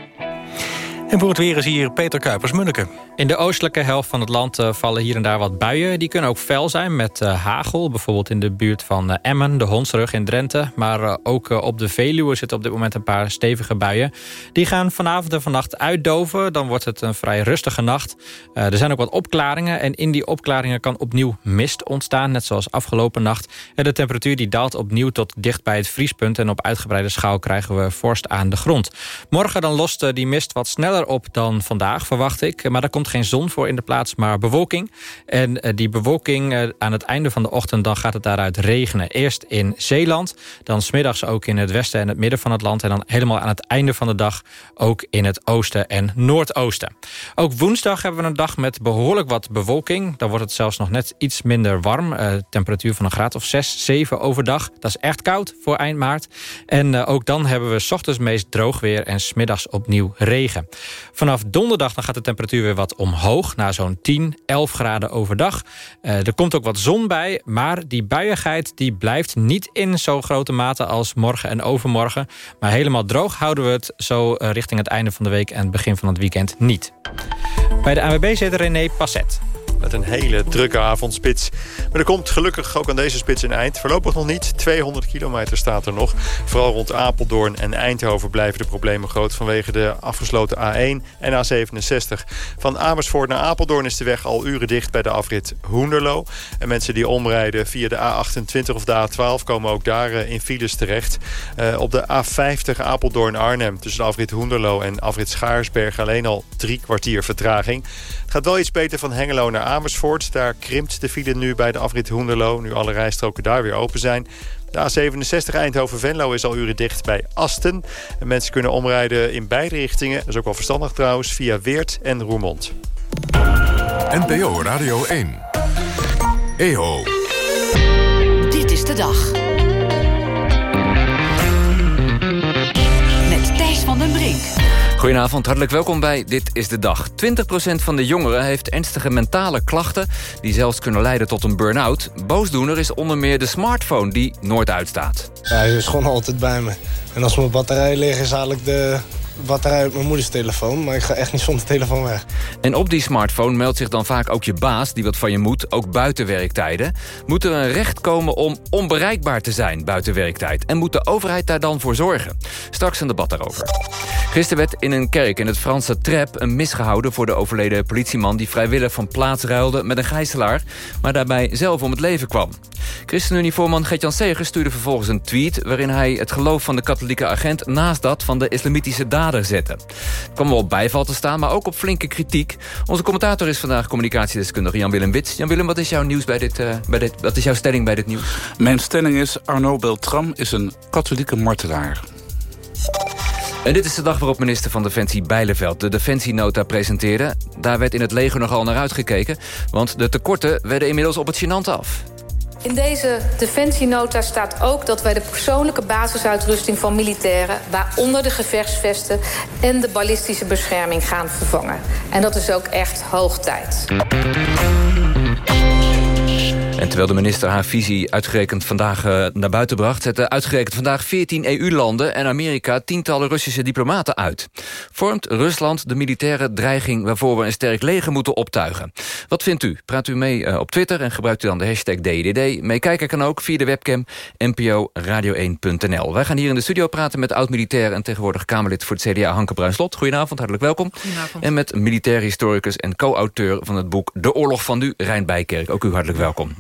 En voor het weer is hier Peter Kuipers-Munneke. In de oostelijke helft van het land uh, vallen hier en daar wat buien. Die kunnen ook fel zijn met uh, hagel. Bijvoorbeeld in de buurt van uh, Emmen, de Hondsrug in Drenthe. Maar ook op de Veluwe zitten op dit moment een paar stevige buien. Die gaan vanavond en vannacht uitdoven. Dan wordt het een vrij rustige nacht. er zijn ook wat opklaringen. En in die opklaringen kan opnieuw mist ontstaan. Net zoals afgelopen nacht. En de temperatuur die daalt opnieuw tot dicht bij het vriespunt. En op uitgebreide schaal krijgen we vorst aan de grond. Morgen dan lost die mist wat sneller op dan vandaag, verwacht ik. Maar daar komt geen zon voor in de plaats, maar bewolking. En die bewolking aan het einde van de ochtend... dan gaat het daaruit regenen. Eerst in Zeeland, dan smiddags ook in het westen en het midden van het land... en dan helemaal aan het einde van de dag ook in het oosten en noordoosten. Ook woensdag hebben we een dag met behoorlijk wat bewolking. Dan wordt het zelfs nog net iets minder warm. Uh, temperatuur van een graad of 6, 7 overdag. Dat is echt koud voor eind maart. En ook dan hebben we s ochtends meest droog weer... en smiddags opnieuw regen. Vanaf donderdag dan gaat de temperatuur weer wat omhoog... naar zo'n 10, 11 graden overdag. Uh, er komt ook wat zon bij, maar die buiigheid die blijft niet in zo'n grote mate als morgen en overmorgen. Maar helemaal droog houden we het zo richting het einde van de week... en het begin van het weekend niet. Bij de AWB zit René Passet. Met een hele drukke avondspits. Maar er komt gelukkig ook aan deze spits een eind. Voorlopig nog niet. 200 kilometer staat er nog. Vooral rond Apeldoorn en Eindhoven blijven de problemen groot... vanwege de afgesloten A1 en A67. Van Amersfoort naar Apeldoorn is de weg al uren dicht... bij de afrit Hoenderlo. En mensen die omrijden via de A28 of de A12... komen ook daar eh, in files terecht. Uh, op de A50 Apeldoorn-Arnhem... tussen de afrit Hoenderlo en afrit Schaarsberg... alleen al drie kwartier vertraging. Het gaat wel iets beter van Hengelo naar Amersfoort. Daar krimpt de file nu bij de afrit Hoenderlo. Nu alle rijstroken daar weer open zijn. De A67 Eindhoven-Venlo is al uren dicht bij Asten. En mensen kunnen omrijden in beide richtingen. Dat is ook wel verstandig trouwens, via Weert en Roermond. NPO Radio 1. EO. Dit is de dag. Met Thijs van den Brink. Goedenavond, hartelijk welkom bij Dit is de Dag. 20% van de jongeren heeft ernstige mentale klachten... die zelfs kunnen leiden tot een burn-out. Boosdoener is onder meer de smartphone die nooit uitstaat. Hij is gewoon altijd bij me. En als mijn batterij leeg is, haal ik de batterij uit mijn moeders telefoon... maar ik ga echt niet zonder telefoon weg. En op die smartphone meldt zich dan vaak ook je baas... die wat van je moet, ook buiten werktijden. Moet er een recht komen om onbereikbaar te zijn buiten werktijd? En moet de overheid daar dan voor zorgen? Straks een debat daarover. Gisteren werd in een kerk in het Franse Trep een misgehouden... voor de overleden politieman die vrijwillig van plaats ruilde met een gijzelaar... maar daarbij zelf om het leven kwam. ChristenUnie-voorman Gert-Jan Segers stuurde vervolgens een tweet... waarin hij het geloof van de katholieke agent naast dat van de islamitische dader zette. Het kwam wel op bijval te staan, maar ook op flinke kritiek. Onze commentator is vandaag communicatiedeskundige Jan-Willem Wits. Jan-Willem, wat is jouw nieuws bij dit, uh, bij dit, wat is jouw stelling bij dit nieuws? Mijn stelling is Arnaud Beltram is een katholieke martelaar. En dit is de dag waarop minister van Defensie Bijleveld de Defensienota presenteerde. Daar werd in het leger nogal naar uitgekeken, want de tekorten werden inmiddels op het gênant af. In deze defensienota staat ook dat wij de persoonlijke basisuitrusting van militairen... waaronder de gevechtsvesten en de ballistische bescherming gaan vervangen. En dat is ook echt hoog tijd. En terwijl de minister haar visie uitgerekend vandaag uh, naar buiten bracht... zetten uitgerekend vandaag 14 EU-landen en Amerika... tientallen Russische diplomaten uit. Vormt Rusland de militaire dreiging... waarvoor we een sterk leger moeten optuigen? Wat vindt u? Praat u mee uh, op Twitter en gebruikt u dan de hashtag DDD. Meekijken kan ook via de webcam nporadio1.nl. Wij gaan hier in de studio praten met oud-militair... en tegenwoordig Kamerlid voor het CDA Hanke Bruinslot. Goedenavond, hartelijk welkom. Goedenavond. En met militair historicus en co-auteur van het boek... De Oorlog van Nu, Rijn Bijkerk. Ook u hartelijk welkom.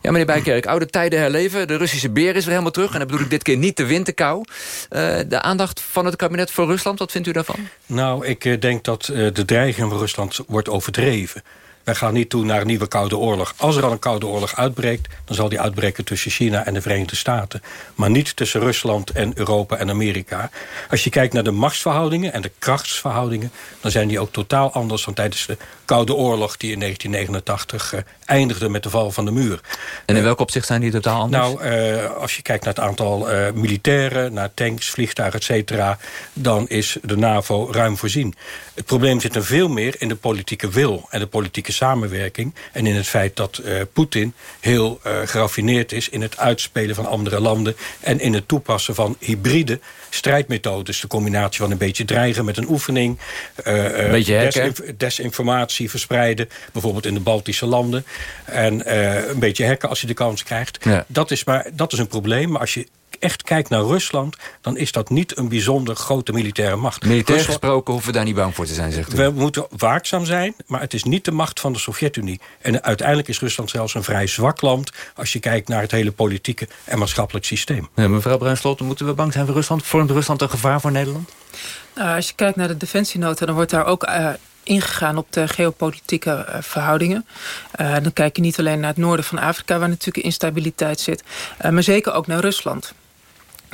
Ja, meneer Bijkerk, oude tijden herleven. De Russische beer is weer helemaal terug. En dan bedoel ik dit keer niet de winterkou. Uh, de aandacht van het kabinet voor Rusland, wat vindt u daarvan? Nou, ik uh, denk dat uh, de dreiging van Rusland wordt overdreven. Wij gaan niet toe naar een nieuwe Koude Oorlog. Als er al een Koude Oorlog uitbreekt... dan zal die uitbreken tussen China en de Verenigde Staten. Maar niet tussen Rusland en Europa en Amerika. Als je kijkt naar de machtsverhoudingen en de krachtsverhoudingen... dan zijn die ook totaal anders dan tijdens de Koude Oorlog... die in 1989 uh, eindigde met de val van de muur. En in welk opzicht zijn die totaal anders? Nou, uh, als je kijkt naar het aantal uh, militairen... naar tanks, vliegtuigen, et cetera... dan is de NAVO ruim voorzien. Het probleem zit er veel meer in de politieke wil... en de politieke samenwerking. En in het feit dat uh, Poetin heel uh, geraffineerd is... in het uitspelen van andere landen... en in het toepassen van hybride strijdmethodes. De combinatie van een beetje dreigen met een oefening. Uh, een beetje desinf desinformatie verspreiden. Bijvoorbeeld in de Baltische landen. En een beetje hacken als je de kans krijgt. Ja. Dat, is maar, dat is een probleem. Maar als je echt kijkt naar Rusland... dan is dat niet een bijzonder grote militaire macht. Militair Rusland- gesproken hoeven we daar niet bang voor te zijn, zegt u. we moeten waakzaam zijn, maar het is niet de macht van de Sovjet-Unie. En uiteindelijk is Rusland zelfs een vrij zwak land... als je kijkt naar het hele politieke en maatschappelijk systeem. Ja, mevrouw Bruinslot, moeten we bang zijn voor Rusland? Vormt Rusland een gevaar voor Nederland? Nou, als je kijkt naar de defensienota, dan wordt daar ook eh, ingegaan op de geopolitieke eh, verhoudingen. Eh, dan kijk je niet alleen naar het noorden van Afrika, waar natuurlijk instabiliteit zit, maar zeker ook naar Rusland.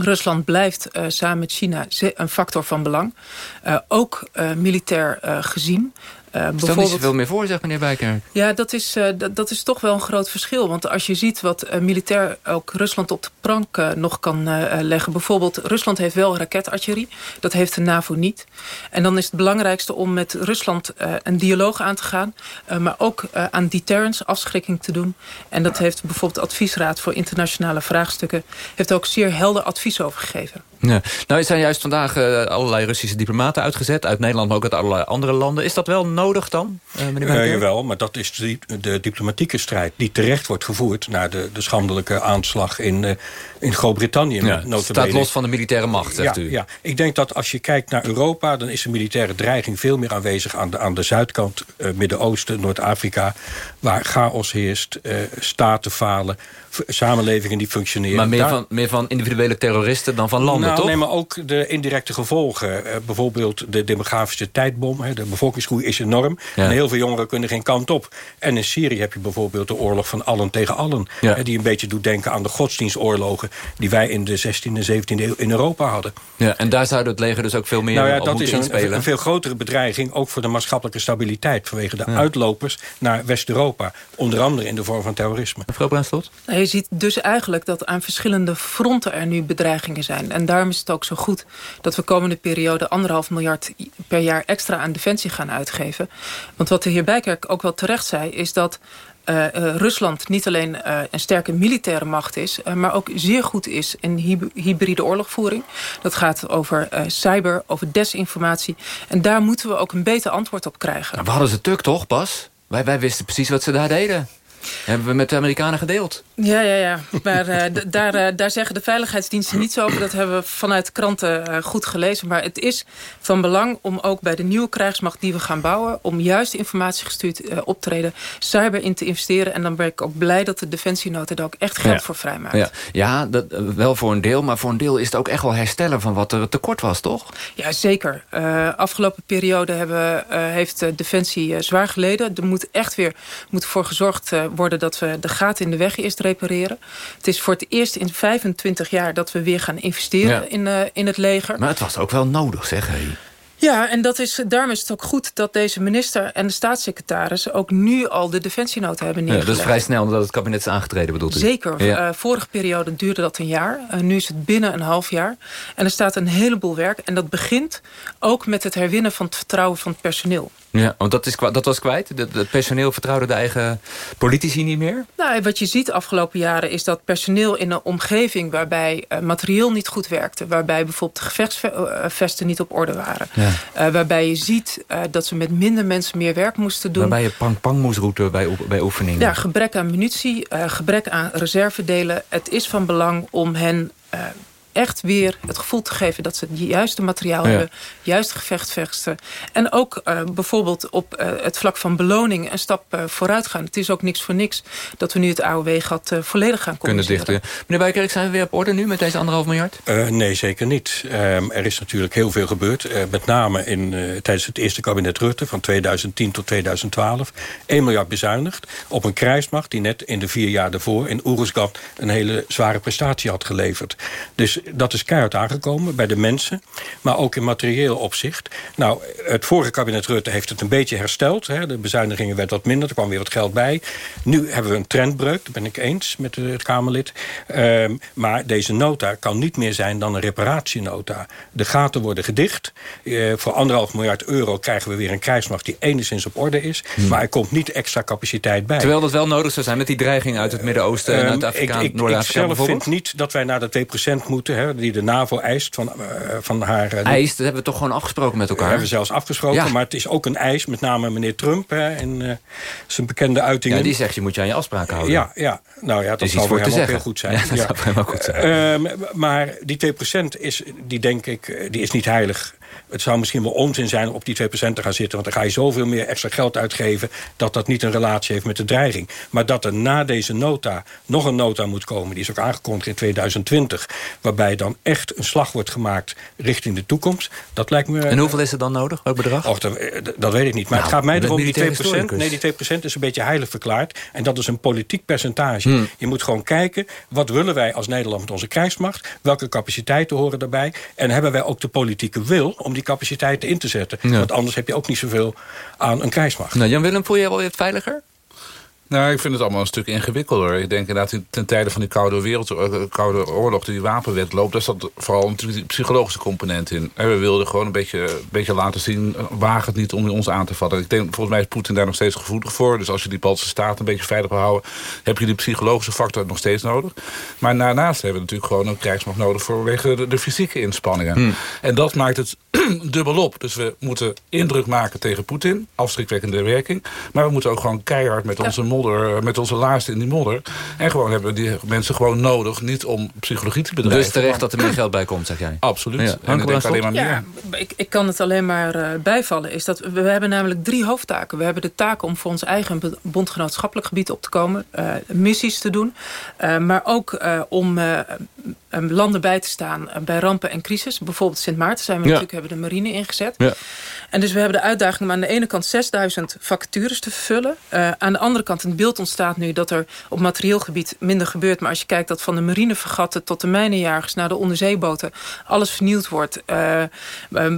Rusland blijft eh, samen met China een factor van belang. Eh, ook eh, militair gezien. Eh, Stel niet zoveel meer voor, zegt meneer Bijker. ja, dat is, eh, dat, is toch wel een groot verschil. Want als je ziet wat eh, militair ook Rusland op de prank nog kan leggen. Bijvoorbeeld, Rusland heeft wel raketartillerie. Dat heeft de NAVO niet. En dan is het belangrijkste om met Rusland een dialoog aan te gaan. maar ook aan deterrence, afschrikking te doen. En dat heeft bijvoorbeeld de Adviesraad voor Internationale Vraagstukken... heeft ook zeer helder advies over gegeven. Ja. Nou, er zijn juist vandaag eh, allerlei Russische diplomaten uitgezet. Uit Nederland, maar ook uit allerlei andere landen. Is dat wel nodig dan, eh, meneer Bijker? jawel, maar dat is de, de diplomatieke strijd... die terecht wordt gevoerd naar de, de schandelijke aanslag in, eh, in Groot-Brittannië. Ja, staat los van de militaire macht, zegt ja, u. Ja, ik denk dat als je kijkt naar Europa... dan is de militaire dreiging veel meer aanwezig aan de, aan de zuidkant... eh, Midden-Oosten, Noord-Afrika... waar chaos heerst, eh, staten falen... samenlevingen die functioneren. Maar meer Daar- van, meer van individuele terroristen dan van landen, nou, toch? Nee, maar ook de indirecte gevolgen. Eh, bijvoorbeeld de demografische tijdbom. Hè, de bevolkingsgroei is enorm. Ja. En heel veel jongeren kunnen geen kant op. En in Syrië heb je bijvoorbeeld de oorlog van allen tegen allen. Hè, die een beetje doet denken aan de godsdienstoorlogen... die wij in de 16e en 17e eeuw in Europa hadden. Ja, en daar zou het leger dus ook veel meer nou ja, op dat is een, veel grotere bedreiging... ook voor de maatschappelijke stabiliteit... vanwege de Ja. uitlopers naar West-Europa. Onder andere in de vorm van terrorisme. Mevrouw Bruinslot? Nou, je ziet dus eigenlijk dat aan verschillende fronten er nu bedreigingen zijn. En daarom is het ook zo goed dat we komende periode anderhalf miljard per jaar extra aan defensie gaan uitgeven. Want wat de heer Bijkerk ook wel terecht zei, is dat eh, Rusland niet alleen eh, een sterke militaire macht is... maar ook zeer goed is in hyb- hybride oorlogvoering. Dat gaat over cyber, over desinformatie. En daar moeten we ook een beter antwoord op krijgen. Nou, we hadden ze tuk, toch, Bas? Wij, wij wisten precies wat ze daar deden. Hebben we met de Amerikanen gedeeld. Ja, ja, ja. Maar eh, daar, eh, daar zeggen de veiligheidsdiensten niets over. Dat hebben we vanuit kranten eh, goed gelezen. Maar het is van belang om ook bij de nieuwe krijgsmacht die we gaan bouwen... om juist informatiegestuurd optreden, cyber in te investeren. En dan ben ik ook blij dat de Defensienota daar ook echt geld Ja. voor vrijmaakt. Ja, ja dat, wel voor een deel. Maar voor een deel is het ook echt wel herstellen van wat er tekort was, toch? Ja, zeker. Afgelopen periode hebben, heeft Defensie zwaar geleden. Er moet echt weer moet voor gezorgd worden dat we de gaten in de weg eerst repareren. Het is voor het eerst in 25 jaar dat we weer gaan investeren Ja. in, eh, in het leger. Maar het was ook wel nodig, zeg. Hey. Ja, en dat is, daarom is het ook goed dat deze minister en de staatssecretaris... ook nu al de defensienota hebben Ja, neergelegd. dat is vrij snel nadat het kabinet is aangetreden, bedoelt u? Zeker. Ja. Eh, vorige periode duurde dat een jaar. Eh, nu is het binnen een half jaar. En er staat een heleboel werk. En dat begint ook met het herwinnen van het vertrouwen van het personeel. Ja, want dat, is, dat was kwijt. Het personeel vertrouwde de eigen politici niet meer. Nou, wat je ziet de afgelopen jaren is dat personeel in een omgeving... waarbij eh, materieel niet goed werkte. Waarbij bijvoorbeeld de gevechtsvesten niet op orde waren. Ja. Eh, waarbij je ziet eh, dat ze met minder mensen meer werk moesten doen. Waarbij je pang-pang moest roeten bij, bij oefeningen. Ja, gebrek aan munitie, eh, gebrek aan reservedelen. Het is van belang om hen eh, echt weer het gevoel te geven... dat ze het juiste materiaal Ja. hebben, juist gevechtvechten. En ook eh, bijvoorbeeld op eh, het vlak van beloning een stap eh, vooruit gaan. Het is ook niks voor niks dat we nu het AOW-gat volledig gaan kunnen dichten. Meneer Bijkerk, zijn we weer op orde nu met deze anderhalf miljard? Eh, nee, zeker niet. Ehm, er is natuurlijk heel veel gebeurd. Eh, met name in, eh, tijdens het eerste kabinet Rutte van 2010 tot 2012. 1 miljard bezuinigd op een krijgsmacht die net in de vier jaar daarvoor... in Oeruzgan een hele zware prestatie had geleverd. Dus dat is keihard aangekomen bij de mensen. Maar ook in materieel opzicht. Nou, het vorige kabinet Rutte heeft het een beetje hersteld. Hè. De bezuinigingen werd wat minder, er kwam weer wat geld bij. Nu hebben we een trendbreuk, dat ben ik eens met het Kamerlid. Ehm, maar deze nota kan niet meer zijn dan een reparatienota. De gaten worden gedicht. Eh, voor anderhalf miljard euro krijgen we weer een krijgsmacht... die enigszins op orde is. Hmm. Maar er komt niet extra capaciteit bij. Terwijl dat wel nodig zou zijn met die dreiging uit het Midden-Oosten... en uit Ehm, Afrika, ik, ik, ik Noord-Afrika zelf vind niet dat wij naar de 2% moeten hè, die de NAVO eist van, uh, van haar... Uh, eist, dat hebben we toch gewoon afgesproken met elkaar? Dat hebben we zelfs afgesproken, ja. maar het is ook een eis, met name meneer Trump... Hè, in uh, zijn bekende uitingen. Ja, die zegt, je moet je aan je afspraken houden. Ja, ja. nou ja, dat zou voor hem ook heel goed zijn. Ja, dat zou voor hem ook goed zijn. Ehm, maar die 2% is, die denk ik, die is niet heilig het zou misschien wel onzin zijn om op die 2% te gaan zitten... want dan ga je zoveel meer extra geld uitgeven... dat dat niet een relatie heeft met de dreiging. Maar dat er na deze nota nog een nota moet komen... die is ook aangekondigd in 2020... waarbij dan echt een slag wordt gemaakt richting de toekomst. Dat lijkt me... En hoeveel is er dan nodig, welk bedrag? Och, dat, dat, weet ik niet. Maar nou, het gaat mij erom, die 2%, nee, die 2% is een beetje heilig verklaard. En dat is een politiek percentage. Hmm. Je moet gewoon kijken, wat willen wij als Nederland met onze krijgsmacht? Welke capaciteiten horen daarbij? En hebben wij ook de politieke wil om die capaciteiten in te zetten. Ja. Want anders heb je ook niet zoveel aan een krijgsmacht. Nou, Jan-Willem, voel je wel weer veiliger? Nou, ik vind het allemaal een stuk ingewikkelder. Ik denk inderdaad, ten tijde van die Koude, wereld, uh, Koude Oorlog, die wapenwet loopt... daar zat vooral natuurlijk die psychologische component in. En we wilden gewoon een beetje, een beetje laten zien... waag het niet om ons aan te vatten. Ik denk, volgens mij is Poetin daar nog steeds gevoelig voor. Dus als je die Baltische staat een beetje veilig wil houden... heb je die psychologische factor nog steeds nodig. Maar daarnaast hebben we natuurlijk gewoon een krijgsmacht nodig... vanwege de, de fysieke inspanningen. Hmm. En dat maakt het dubbel op. Dus we moeten indruk maken tegen Poetin. Afschrikwekkende werking. Maar we moeten ook gewoon keihard met onze mond modder, eh, met onze laarzen in die modder. En gewoon hebben die mensen gewoon nodig, niet om psychologie te bedrijven. Dus terecht dat er meer geld bij komt, zeg jij? Absoluut. Ja. En ik denk alleen maar meer. Ja, ik, ik kan het alleen maar uh, bijvallen. Is dat we, hebben namelijk drie hoofdtaken. We hebben de taak om voor ons eigen bondgenootschappelijk gebied op te komen. Uh, missies te doen. Uh, maar ook om landen bij te staan bij rampen en crisis. Bijvoorbeeld Sint Maarten zijn we ja. natuurlijk, hebben de marine ingezet. Ja. En dus we hebben de uitdaging om aan de ene kant 6000 vacatures te vervullen. Uh, aan de andere kant een beeld ontstaat nu dat er op materieelgebied minder gebeurt. Maar als je kijkt dat van de marinevergatten tot de mijnenjagers naar de onderzeeboten alles vernieuwd wordt. Uh,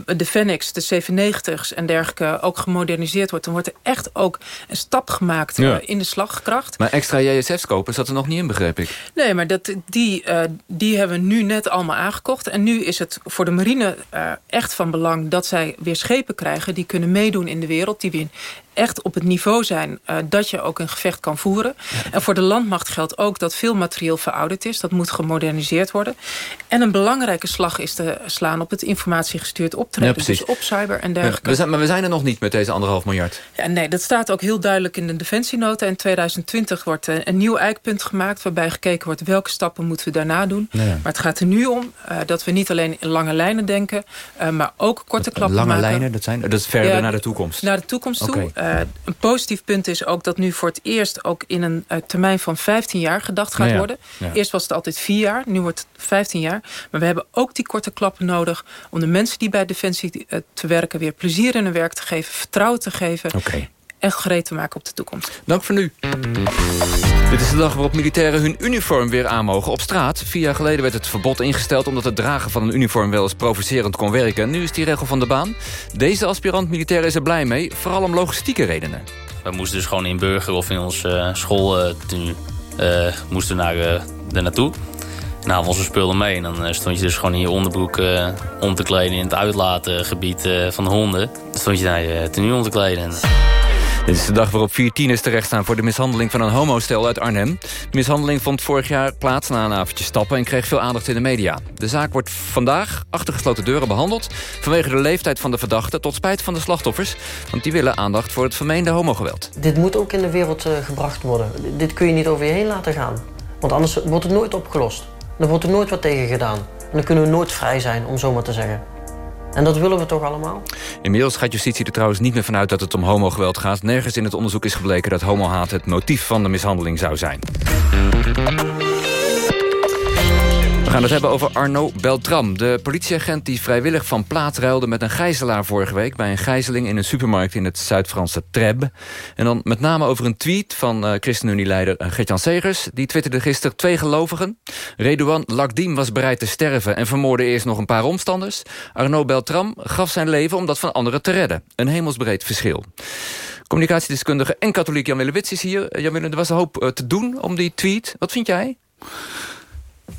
de Fenix, de C-90's en dergelijke ook gemoderniseerd wordt. Dan wordt er echt ook een stap gemaakt ja. in de slagkracht. Maar extra JSF's kopen zat er nog niet in, begreep ik. Nee, maar dat, die, uh, die hebben we nu net allemaal aangekocht. En nu is het voor de marine echt van belang dat zij weer schepen die kunnen meedoen in de wereld, die echt op het niveau zijn uh, dat je ook een gevecht kan voeren. En voor de landmacht geldt ook dat veel materieel verouderd is. Dat moet gemoderniseerd worden. En een belangrijke slag is te slaan op het informatiegestuurd optreden. Ja, dus op cyber en dergelijke. Ja, we zijn, maar we zijn er nog niet met deze anderhalf miljard. Ja, nee, dat staat ook heel duidelijk in de defensienota. In 2020 wordt uh, een nieuw eikpunt gemaakt... waarbij gekeken wordt welke stappen moeten we daarna doen. Maar het gaat er nu om uh, dat we niet alleen in lange lijnen denken... maar ook korte klappen lange maken. Lange lijnen, dat, zijn, dat is verder naar de toekomst? Naar de toekomst toe. Uh, een positief punt is ook dat nu voor het eerst... ook in een uh, termijn van 15 jaar gedacht gaat ja. worden. Ja. Eerst was het altijd 4 jaar, nu wordt het 15 jaar. Maar we hebben ook die korte klappen nodig... om de mensen die bij Defensie uh, te werken... weer plezier in hun werk te geven, vertrouwen te geven... Okay. En gereed te maken op de toekomst. Dank voor nu. Dit is de dag waarop militairen hun uniform weer aan mogen op straat. Vier jaar geleden werd het verbod ingesteld... omdat het dragen van een uniform wel eens provocerend kon werken. Nu is die regel van de baan. Deze aspirant militair is er blij mee, vooral om logistieke redenen. We moesten dus gewoon in Burger of in onze uh, school uh, uh, moesten naar, er naartoe. En hadden we onze spullen mee. En dan stond je dus gewoon in je onderbroek uh, om te kleden... in het uitlatengebied uh, van de honden. Dan stond je daar je tenue om te kleden. Dit is de dag waarop vier tieners terechtstaan voor de mishandeling van een homostel uit Arnhem. De mishandeling vond vorig jaar plaats na een avondje stappen en kreeg veel aandacht in de media. De zaak wordt vandaag achter gesloten deuren behandeld vanwege de leeftijd van de verdachte tot spijt van de slachtoffers, want die willen aandacht voor het vermeende homogeweld. Dit moet ook in de wereld uh, gebracht worden. Dit kun je niet over je heen laten gaan, want anders wordt het nooit opgelost. Dan wordt er nooit wat tegen gedaan. En dan kunnen we nooit vrij zijn, om zo maar te zeggen. En dat willen we toch allemaal? Inmiddels gaat justitie er trouwens niet meer vanuit dat het om homogeweld gaat. Nergens in het onderzoek is gebleken dat homohaat het motief van de mishandeling zou zijn. We gaan het hebben over Arno Beltram. De politieagent die vrijwillig van plaats ruilde met een gijzelaar vorige week... bij een gijzeling in een supermarkt in het Zuid-Franse Trèbes. En dan met name over een tweet van uh, ChristenUnie-leider Gert-Jan Segers. Die twitterde gisteren twee gelovigen. Redouan Lakdim was bereid te sterven en vermoorde eerst nog een paar omstanders. Arno Beltram gaf zijn leven om dat van anderen te redden. Een hemelsbreed verschil. Communicatiedeskundige en katholiek Jan Willewits is hier. Jan Willem, er was een hoop te doen om die tweet. Wat vind jij?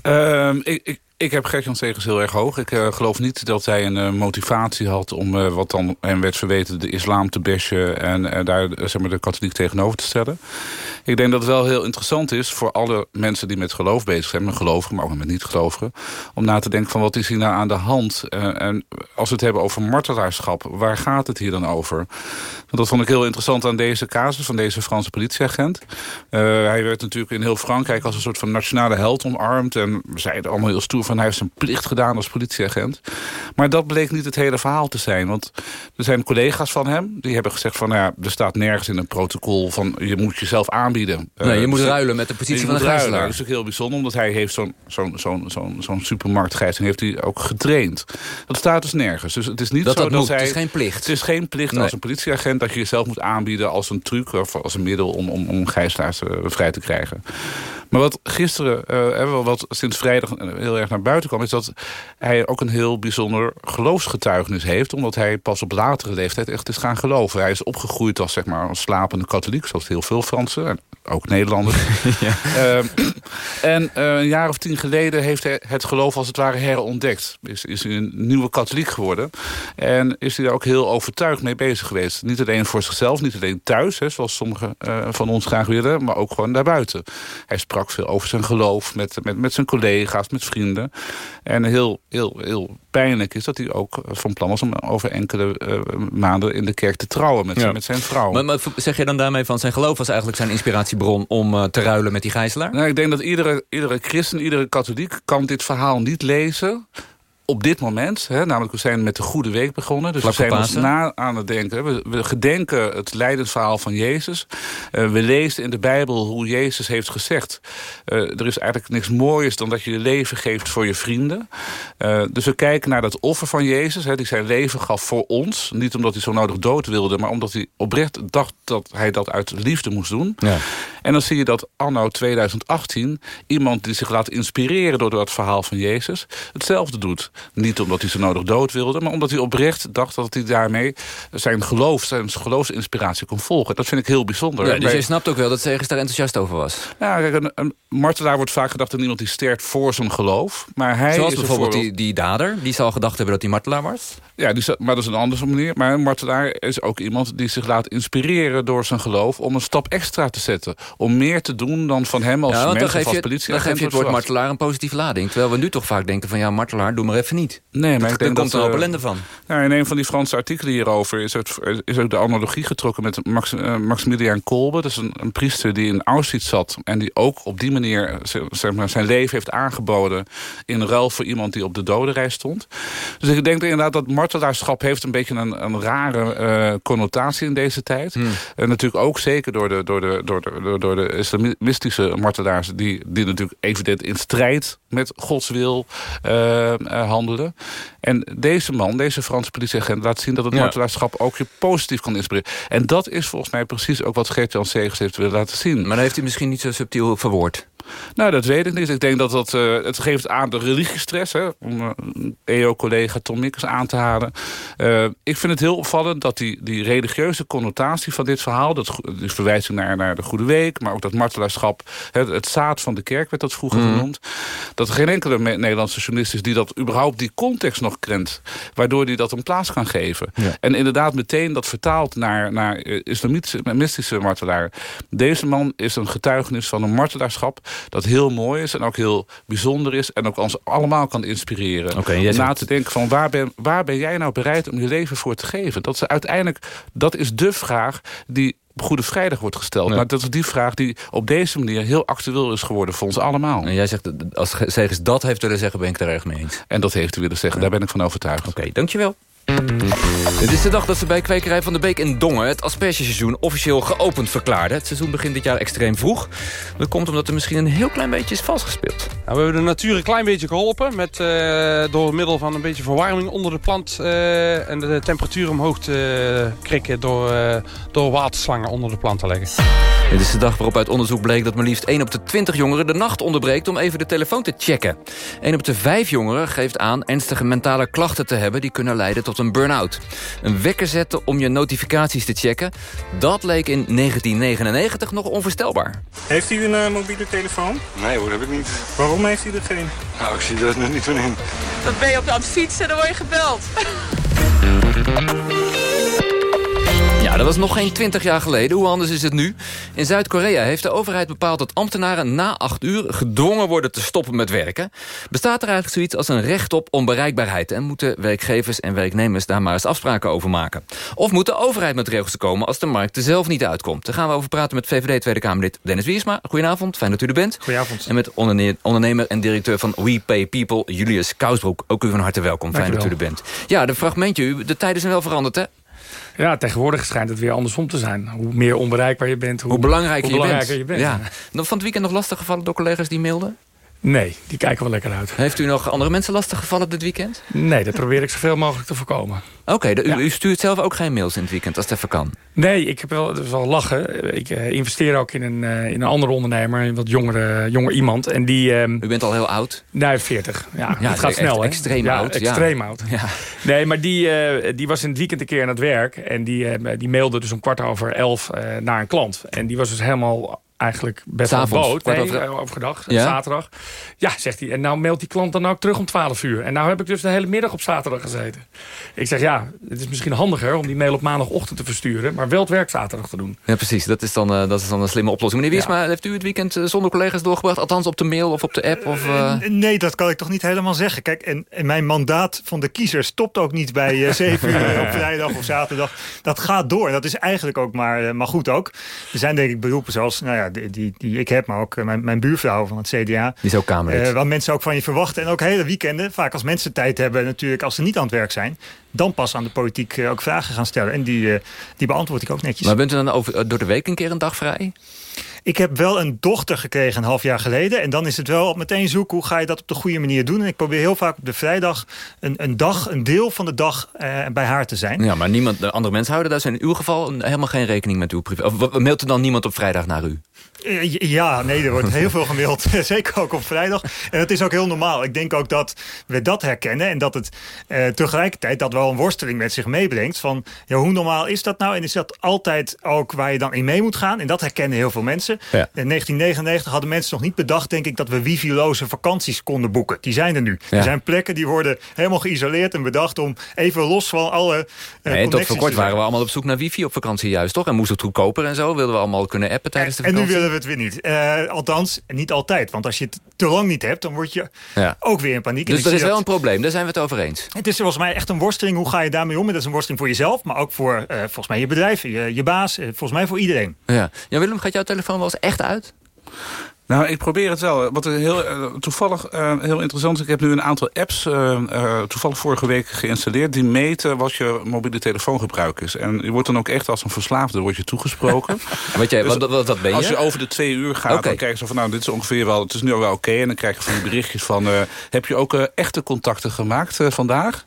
Um, ik, ik, Ik heb Gert-Jan Segers heel erg hoog. Ik uh, geloof niet dat hij een uh, motivatie had om uh, wat dan hem werd verweten... de islam te bashen en daar zeg maar, de katholiek tegenover te stellen. Ik denk dat het wel heel interessant is voor alle mensen die met geloof bezig zijn... gelovigen, maar ook met niet-gelovigen... om na te denken van wat is hier nou aan de hand? en als we het hebben over martelaarschap, waar gaat het hier dan over? Want dat vond ik heel interessant aan deze casus van deze Franse politieagent. hij werd natuurlijk in heel Frankrijk als een soort van nationale held omarmd... en zeiden allemaal heel stoer van hij heeft zijn plicht gedaan als politieagent. Maar dat bleek niet het hele verhaal te zijn. Want er zijn collega's van hem die hebben gezegd van... Nou ja, er staat nergens in een protocol van je moet jezelf aanbieden. Nee, je uh, moet dus ruilen met de positie van de gijzelaar. Dat is ook heel bijzonder, omdat hij heeft zo'n zo'n zo'n zo'n zo'n supermarktgijzeling heeft hij ook getraind. Dat staat dus nergens. Dus het is niet dat zo dat, dat moet. hij... Het is geen plicht. Het is geen plicht nee. als een politieagent dat je jezelf moet aanbieden als een truc of als een middel om, om, om gijzelaars uh, vrij te krijgen. Maar wat gisteren, uh, wat sinds vrijdag heel erg naar buiten kwam... is dat hij ook een heel bijzonder geloofsgetuigenis heeft... omdat hij pas op latere leeftijd echt is gaan geloven. Hij is opgegroeid als zeg maar, een slapende katholiek... zoals heel veel Fransen, en ook Nederlanders. ja. uh, en uh, een jaar of tien geleden heeft hij het geloof als het ware herontdekt. Is, is hij een nieuwe katholiek geworden. En is hij daar ook heel overtuigd mee bezig geweest. Niet alleen voor zichzelf, niet alleen thuis... Hè, zoals sommigen uh, van ons graag willen... maar ook gewoon daarbuiten. Hij sprak veel over zijn geloof met, met, met zijn collega's, met vrienden. En heel, heel, heel pijnlijk is dat hij ook van plan was... om over enkele maanden in de kerk te trouwen met, Ja. zijn, met zijn vrouw. Maar, maar zeg je dan daarmee van zijn geloof was eigenlijk zijn inspiratiebron om eh, te ruilen met die gijzelaar? Nou, ik denk dat iedere, iedere christen, iedere katholiek kan dit verhaal niet lezen op dit moment, hè, namelijk we zijn met de Goede Week begonnen. Dus Vlak we zijn ons na aan het denken. We, we gedenken het lijdensverhaal van Jezus. Eh, we lezen in de Bijbel hoe Jezus heeft gezegd... eh, er is eigenlijk niks mooiers dan dat je je leven geeft voor je vrienden. Eh, dus we kijken naar dat offer van Jezus, hè, die zijn leven gaf voor ons. Niet omdat hij zo nodig dood wilde, maar omdat hij oprecht dacht... dat hij dat uit liefde moest doen. Ja. En dan zie je dat anno 2018 iemand die zich laat inspireren door dat verhaal van Jezus... hetzelfde doet. Niet omdat hij zo nodig dood wilde, maar omdat hij oprecht dacht dat hij daarmee zijn geloof, zijn geloofsinspiratie kon volgen. Dat vind ik heel bijzonder. Ja, dus je snapt ook wel dat Segers daar enthousiast over was. ja, kijk, een, een martelaar wordt vaak gedacht aan iemand die sterft voor zijn geloof. Maar hij Zoals is bijvoorbeeld voorbeeld- die, die dader, die zal gedacht hebben dat hij martelaar was. Ja, die, maar dat is een andere manier. Maar een martelaar is ook iemand die zich laat inspireren door zijn geloof... om een stap extra te zetten. Om meer te doen dan van hem als ja, mens of als je, dan politieagent geef je het wordt woord martelaar een positieve lading. Terwijl we nu toch vaak denken van ja, martelaar, doe maar even niet. Nee, maar ik er denk komt dat, een hoop eh, ellende van. Ja, in een van die Franse artikelen hierover is, het, is ook de analogie getrokken met Max, eh, Maximilian Kolbe. Dat is een, een priester die in Auschwitz zat. En die ook op die manier zeg- maar, zijn leven heeft aangeboden. In ruil voor iemand die op de dodenrij stond. Dus ik denk inderdaad dat martelaarschap heeft een beetje een, een rare eh, connotatie in deze tijd. En natuurlijk ook zeker door de, door de, door de, door, de islamistische martelaars. Die, die natuurlijk evident in strijd met Gods wil eh, En deze man, deze Franse politieagent, laat zien dat het Ja. martelaarschap ook je positief kan inspireren. En dat is volgens mij precies ook wat Gert-Jan Segers heeft willen laten zien. Maar dan heeft hij misschien niet zo subtiel verwoord. Nou, dat weet ik niet. Ik denk dat dat, eh, het geeft aan de religiestress. Hè, om een EO-collega Tom Mikkers aan te halen. Eh, ik vind het heel opvallend dat die, die religieuze connotatie van dit verhaal... Dat, die verwijzing naar, naar de Goede Week... maar ook dat martelaarschap, het, het zaad van de kerk werd dat vroeger Mhm. genoemd... dat er geen enkele Nederlandse journalist is... die dat überhaupt die context nog kent. Waardoor die dat een plaats kan geven. Ja. En inderdaad meteen dat vertaalt naar, naar islamitische martelaar. Deze man is een getuigenis van een martelaarschap... dat heel mooi is en ook heel bijzonder is... en ook ons allemaal kan inspireren. Oké, jij om na te denken van waar ben, waar ben jij nou bereid om je leven voor te geven? Dat is uiteindelijk, dat is de vraag die op Goede Vrijdag wordt gesteld. Ja. Maar dat is die vraag die op deze manier heel actueel is geworden voor ons allemaal. En jij zegt, als Segers dat heeft willen zeggen, ben ik er erg mee eens. En dat heeft hij willen zeggen, daar ben ik van overtuigd. Oké, dankjewel. Het is de dag dat ze bij Kwekerij van de Beek in Dongen... het aspergeseizoen officieel geopend verklaarden. Het seizoen begint dit jaar extreem vroeg. Dat komt omdat er misschien een heel klein beetje is vastgespeeld. Nou, we hebben de natuur een klein beetje geholpen. Met, eh, door middel van een beetje verwarming onder de plant. eh, en de temperatuur omhoog te krikken door, eh, door waterslangen onder de plant te leggen. Dit is de dag waarop uit onderzoek bleek dat maar liefst 1 op de 20 jongeren de nacht onderbreekt om even de telefoon te checken. 1 op de 5 jongeren geeft aan ernstige mentale klachten te hebben die kunnen leiden tot een burn-out. Een wekker zetten om je notificaties te checken, dat leek in 1999 nog onvoorstelbaar. Heeft u een eh, mobiele telefoon? Nee hoor, heb ik niet. Waarom heeft hij er geen? Nou, ik zie er nog niet van in. Dan ben je op aan het fietsen en dan word je gebeld. Ja, dat was nog geen 20 jaar geleden. Hoe anders is het nu? In Zuid-Korea heeft de overheid bepaald dat ambtenaren na 8 uur gedwongen worden te stoppen met werken. Bestaat er eigenlijk zoiets als een recht op onbereikbaarheid? En moeten werkgevers en werknemers daar maar eens afspraken over maken? Of moet de overheid met regels komen als de markt er zelf niet uitkomt? Daar gaan we over praten met VVD Tweede Kamerlid Dennis Wiersma. Goedenavond, fijn dat u er bent. Goedenavond. En met ondernemer en directeur van We Pay People, Julius Kousbroek. Ook u van harte welkom, fijn dat u er bent. Ja, de fragmentje, de tijden zijn wel veranderd, hè? Ja, tegenwoordig schijnt het weer andersom te zijn. Hoe meer onbereikbaar je bent, hoe, hoe belangrijker, hoe je, bent. je bent. Ja. Van het weekend nog lastig gevallen door collega's die mailden? Nee, die kijken wel lekker uit. Heeft u nog andere mensen lastig gevallen dit weekend? Nee, dat probeer ik zoveel mogelijk te voorkomen. Oké, u, u, stuurt zelf ook geen mails in het weekend als het even kan? Nee, ik heb wel, dat is wel lachen. Ik uh, investeer ook in een, uh, in een andere ondernemer, een wat jongere, jonger iemand. En die, uh, u bent al heel oud? Nee, 40. Ja, ja het gaat snel, hè? Extreem ja, oud. Extreem oud. Ja. Nee, maar die, die was in het weekend een keer aan het werk. En die, die mailde dus om kwart over elf naar een klant. En die was dus helemaal eigenlijk best wel boot. Nee, over... overdag, ja? zaterdag. Ja, zegt hij. En nou mailt die klant dan ook terug om 12 uur. En nou heb ik dus de hele middag op zaterdag gezeten. Ik zeg ja, het is misschien handiger om die mail op maandagochtend te versturen. Maar wel het werk zaterdag te doen. Ja, precies. Dat is dan, uh, dat is dan een slimme oplossing. Meneer Wiersma, ja. heeft u het weekend zonder collega's doorgebracht? Althans op de mail of op de app? Of, uh... Nee, dat kan ik toch niet helemaal zeggen. Kijk, en, en mijn mandaat van de kiezer stopt ook niet bij uh, 7 uur op vrijdag of zaterdag. Dat gaat door. En dat is eigenlijk ook maar, maar goed ook. Er zijn denk ik beroepen zoals, nou ja, die, die, die ik heb, maar ook mijn, mijn buurvrouw van het CDA. Die is ook Kamerlid. Uh, wat mensen ook van je verwachten. En ook hele weekenden, vaak als mensen tijd hebben natuurlijk als ze niet aan het werk zijn. Dan pas aan de politiek uh, ook vragen gaan stellen. En die, die beantwoord ik ook netjes. Maar bent u dan over, door de week een keer een dag vrij? Ik heb wel een dochter gekregen een half jaar geleden. En dan is het wel meteen zoeken hoe ga je dat op de goede manier doen. En ik probeer heel vaak op de vrijdag een, een dag, een deel van de dag uh, bij haar te zijn. Ja, maar niemand, de andere mensen houden daar zijn in uw geval helemaal geen rekening met uw privé. Of mailt er dan niemand op vrijdag naar u? Uh, ja, nee, er wordt heel veel gemaild. Zeker ook op vrijdag. En dat is ook heel normaal. Ik denk ook dat we dat herkennen. En dat het uh, tegelijkertijd dat wel een worsteling met zich meebrengt. Van ja, hoe normaal is dat nou? En is dat altijd ook waar je dan in mee moet gaan? En dat herkennen heel veel mensen. Ja. In 1999 hadden mensen nog niet bedacht, denk ik, dat we wifi-loze vakanties konden boeken. Die zijn er nu. Ja. Er zijn plekken die worden helemaal geïsoleerd en bedacht om even los van alle uh, nee, Tot voor kort waren we allemaal op zoek naar wifi op vakantie juist, toch? En moest het goedkoper en zo. Wilden we allemaal kunnen appen tijdens de vakantie. En nu willen we het weer niet. Uh, althans, niet altijd. Want als je het te lang niet hebt, dan word je ja. ook weer in paniek. Dus er is wel dat... een probleem, daar zijn we het over eens. Het is volgens mij echt een worsteling. Hoe ga je daarmee om? En dat is een worsteling voor jezelf, maar ook voor uh, volgens mij je bedrijf, je, je baas. volgens mij voor iedereen. Ja. ja, Willem, gaat jouw telefoon wel eens echt uit? Nou, ik probeer het wel. Wat er heel, uh, toevallig uh, heel interessant is... ik heb nu een aantal apps uh, toevallig vorige week geïnstalleerd... die meten wat je mobiele telefoongebruik is. En je wordt dan ook echt als een verslaafde wordt je toegesproken. wat, jij, dus, wat, wat, wat ben je? Als je over de twee uur gaat, okay. dan krijg je zo van... nou, dit is ongeveer wel, het is nu al wel oké. Okay, en dan krijg je van die berichtjes van... heb je ook echte contacten gemaakt vandaag?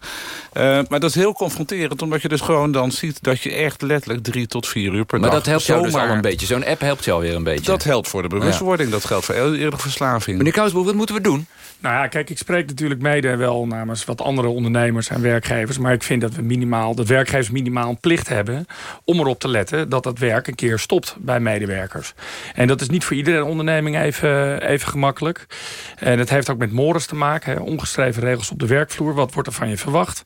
Maar dat is heel confronterend, omdat je dus gewoon dan ziet... dat je echt letterlijk drie tot vier uur per maar dag... Maar dat helpt jou dus al een beetje. Zo'n app helpt jou weer een beetje. Dat helpt voor de bewustwording. Ja. Dat geldt voor eerdere verslaving. Meneer Kousboer, wat moeten we doen? Nou ja, kijk, ik spreek natuurlijk mede wel namens wat andere ondernemers en werkgevers. Maar ik vind dat we minimaal, dat werkgevers minimaal een plicht hebben om erop te letten dat dat werk een keer stopt bij medewerkers. En dat is niet voor iedere onderneming even, even gemakkelijk. En het heeft ook met mores te maken. Hè, ongeschreven regels op de werkvloer. Wat wordt er van je verwacht?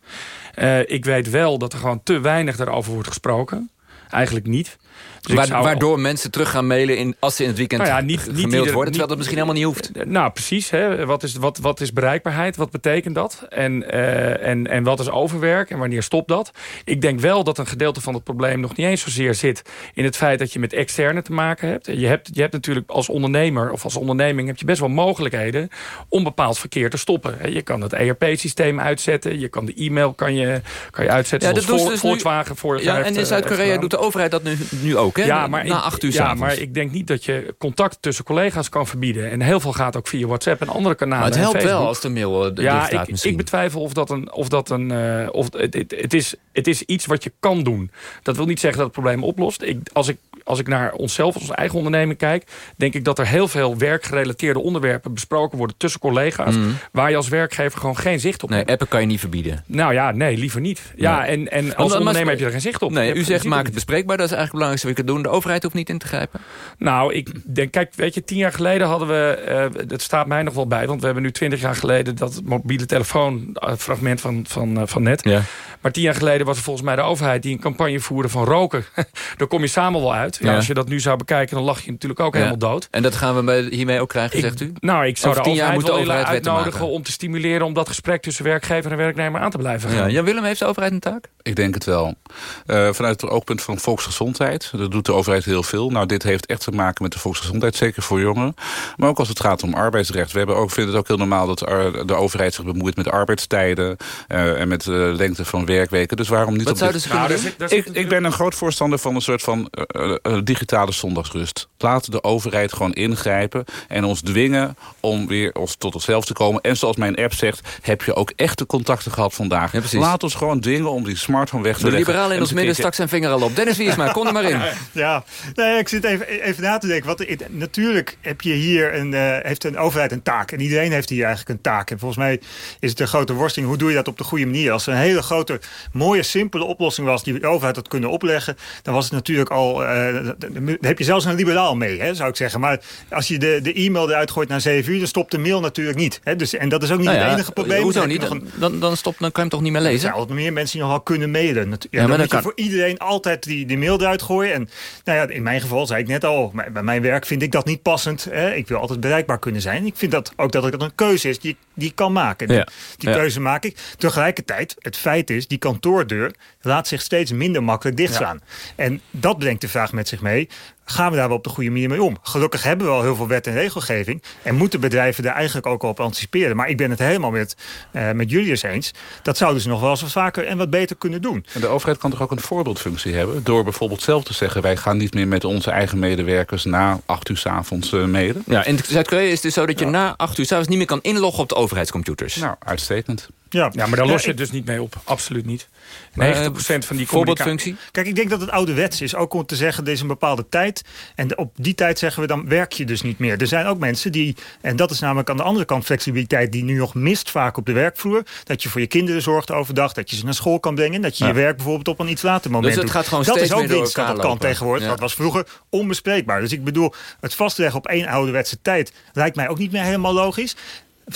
Uh, ik weet wel dat er gewoon te weinig daarover wordt gesproken. Eigenlijk niet. Dus Wa zou... Waardoor mensen terug gaan mailen in, als ze in het weekend nou ja, niet, gemaild ieder, worden... terwijl dat misschien helemaal niet hoeft. Nou, precies. Hè. Wat, is, wat, wat is bereikbaarheid? Wat betekent dat? En, uh, en, en wat is overwerk? En wanneer stopt dat? Ik denk wel dat een gedeelte van het probleem nog niet eens zozeer zit... in het feit dat je met externe te maken hebt. Je hebt, je hebt natuurlijk als ondernemer of als onderneming... heb je best wel mogelijkheden om bepaald verkeer te stoppen. Je kan het ERP-systeem uitzetten. Je kan de e-mail kan je, kan je uitzetten. Ja, dat voor, dus Volkswagen vorig ja, En in Zuid-Korea doet de overheid dat nu, nu ook. Hè? Ja, maar, Na ik, acht uur ja, maar ik denk niet dat je contact tussen collega's kan verbieden. En heel veel gaat ook via WhatsApp en andere kanalen. Maar het helpt wel als de mail uh, ja, ik, ik, betwijfel of dat een... Of dat een uh, of, het, het, het, is, het is iets wat je kan doen. Dat wil niet zeggen dat het probleem oplost. Ik, als ik als ik naar onszelf, onze eigen onderneming kijk... denk ik dat er heel veel werkgerelateerde onderwerpen besproken worden tussen collega's... Mhm. waar je als werkgever gewoon geen zicht op Nee, hebt. appen kan je niet verbieden. Nou ja, nee, liever niet. Ja, Nee. en, en als ondernemer heb je er geen zicht op. Nee, u zegt maak het bespreekbaar. Dat is eigenlijk het belangrijkste wat je kunt doen. De overheid hoeft niet in te grijpen. Nou, ik denk, kijk, weet je, tien jaar geleden hadden we, eh het staat mij nog wel bij, want we hebben nu twintig jaar geleden dat mobiele telefoon, eh, fragment van, van, eh, van net. Ja. Maar tien jaar geleden was er volgens mij de overheid die een campagne voerde van roken. Daar kom je samen wel uit. Ja, Ja. Als je dat nu zou bekijken, dan lach je natuurlijk ook Ja. helemaal dood. En dat gaan we bij- hiermee ook krijgen, Ik- zegt u? Nou, ik zou Over de overheid de wel overheid uitnodigen om te stimuleren om dat gesprek tussen werkgever en werknemer aan te blijven gaan. Ja, Jan Willem, heeft de overheid een taak? Ik denk het wel. Eh, vanuit het oogpunt van volksgezondheid. Dat doet de overheid heel veel. Nou, dit heeft echt te maken met de volksgezondheid. Zeker voor jongeren. Maar ook als het gaat om arbeidsrecht. We hebben ook, vinden het ook heel normaal dat de, overheid zich bemoeit met arbeidstijden. eh, en met de lengte van werkweken. Dus waarom niet Wat op zouden dit- ze kunnen Nou, ik, ik ben een groot voorstander van een soort van eh, eh, digitale zondagsrust. Laat de overheid gewoon ingrijpen en ons dwingen om weer ons tot onszelf te komen. En zoals mijn app zegt, heb je ook echte contacten gehad vandaag. precies. Laat ons gewoon dwingen om die smartphone weg te De leggen. liberalen in En ons midden keertje- stak zijn vinger al op. Dennis Wiersma, kom er maar in. Ja, nee, ik zit even, even na te denken. Het- natuurlijk heb je hier een, eh, heeft een overheid een taak. En iedereen heeft hier eigenlijk een taak. En volgens mij is het een grote worsteling. Hoe doe je dat op de goede manier? Als er een hele grote, mooie, simpele oplossing was... die de overheid had kunnen opleggen... dan was het natuurlijk al... eh, dan heb je zelfs een liberaal mee, hè, zou ik zeggen. Maar als je de, de e-mail eruit gooit na zeven uur... dan stopt de mail natuurlijk niet. Hè? Dus, en dat is ook niet Nou het ja, enige probleem. Hoezo Dan niet? een- Dan, dan, stopt, dan kan je hem toch niet meer er lezen? zijn altijd meer mensen die nog wel kunnen mailen. Ja, maar dan moet je kan- voor iedereen altijd die, die mail eruit gooien. En nou ja, in mijn geval zei ik net al, maar bij mijn werk vind ik dat niet passend. Hè. Ik wil altijd bereikbaar kunnen zijn. Ik vind dat ook dat het een keuze is die, die ik kan maken. Die, keuze maak ik. Tegelijkertijd, het feit is, die kantoordeur laat zich steeds minder makkelijk dichtslaan. En dat brengt de vraag met zich mee. Gaan we daar wel op de goede manier mee om? Gelukkig hebben we al heel veel wet en regelgeving. En moeten bedrijven daar eigenlijk ook op anticiperen. Maar ik ben het helemaal met, eh met Julius eens. Dat zouden ze nog wel eens wat vaker en wat beter kunnen doen. En de overheid kan toch ook een voorbeeldfunctie hebben? Door bijvoorbeeld zelf te zeggen... wij gaan niet meer met onze eigen medewerkers na acht uur 's avonds eh, mailen. Ja, in Zuid-Korea is het dus zo dat je na acht uur s'avonds niet meer kan inloggen op de overheidscomputers. Nou, uitstekend. Ja, Ja, maar daar los je ik- het dus niet mee op. Absoluut niet. 90% Maar, eh, van die. Voorbeeldfunctie? Kijk, ik denk dat het ouderwets is. Ook om te zeggen, er is een bepaalde tijd. En op die tijd zeggen we, dan werk je dus niet meer. Er zijn ook mensen die, en dat is namelijk aan de andere kant flexibiliteit... die nu nog mist vaak op de werkvloer. Dat je voor je kinderen zorgt overdag. Dat je ze naar school kan brengen. Dat je Ja. je werk bijvoorbeeld op een iets later moment Dus het doet. gaat gewoon dat steeds is ook meer door winst dat dat kan tegenwoordig. Ja. Dat was vroeger onbespreekbaar. Dus ik bedoel, het vastleggen op één ouderwetse tijd... lijkt mij ook niet meer helemaal logisch.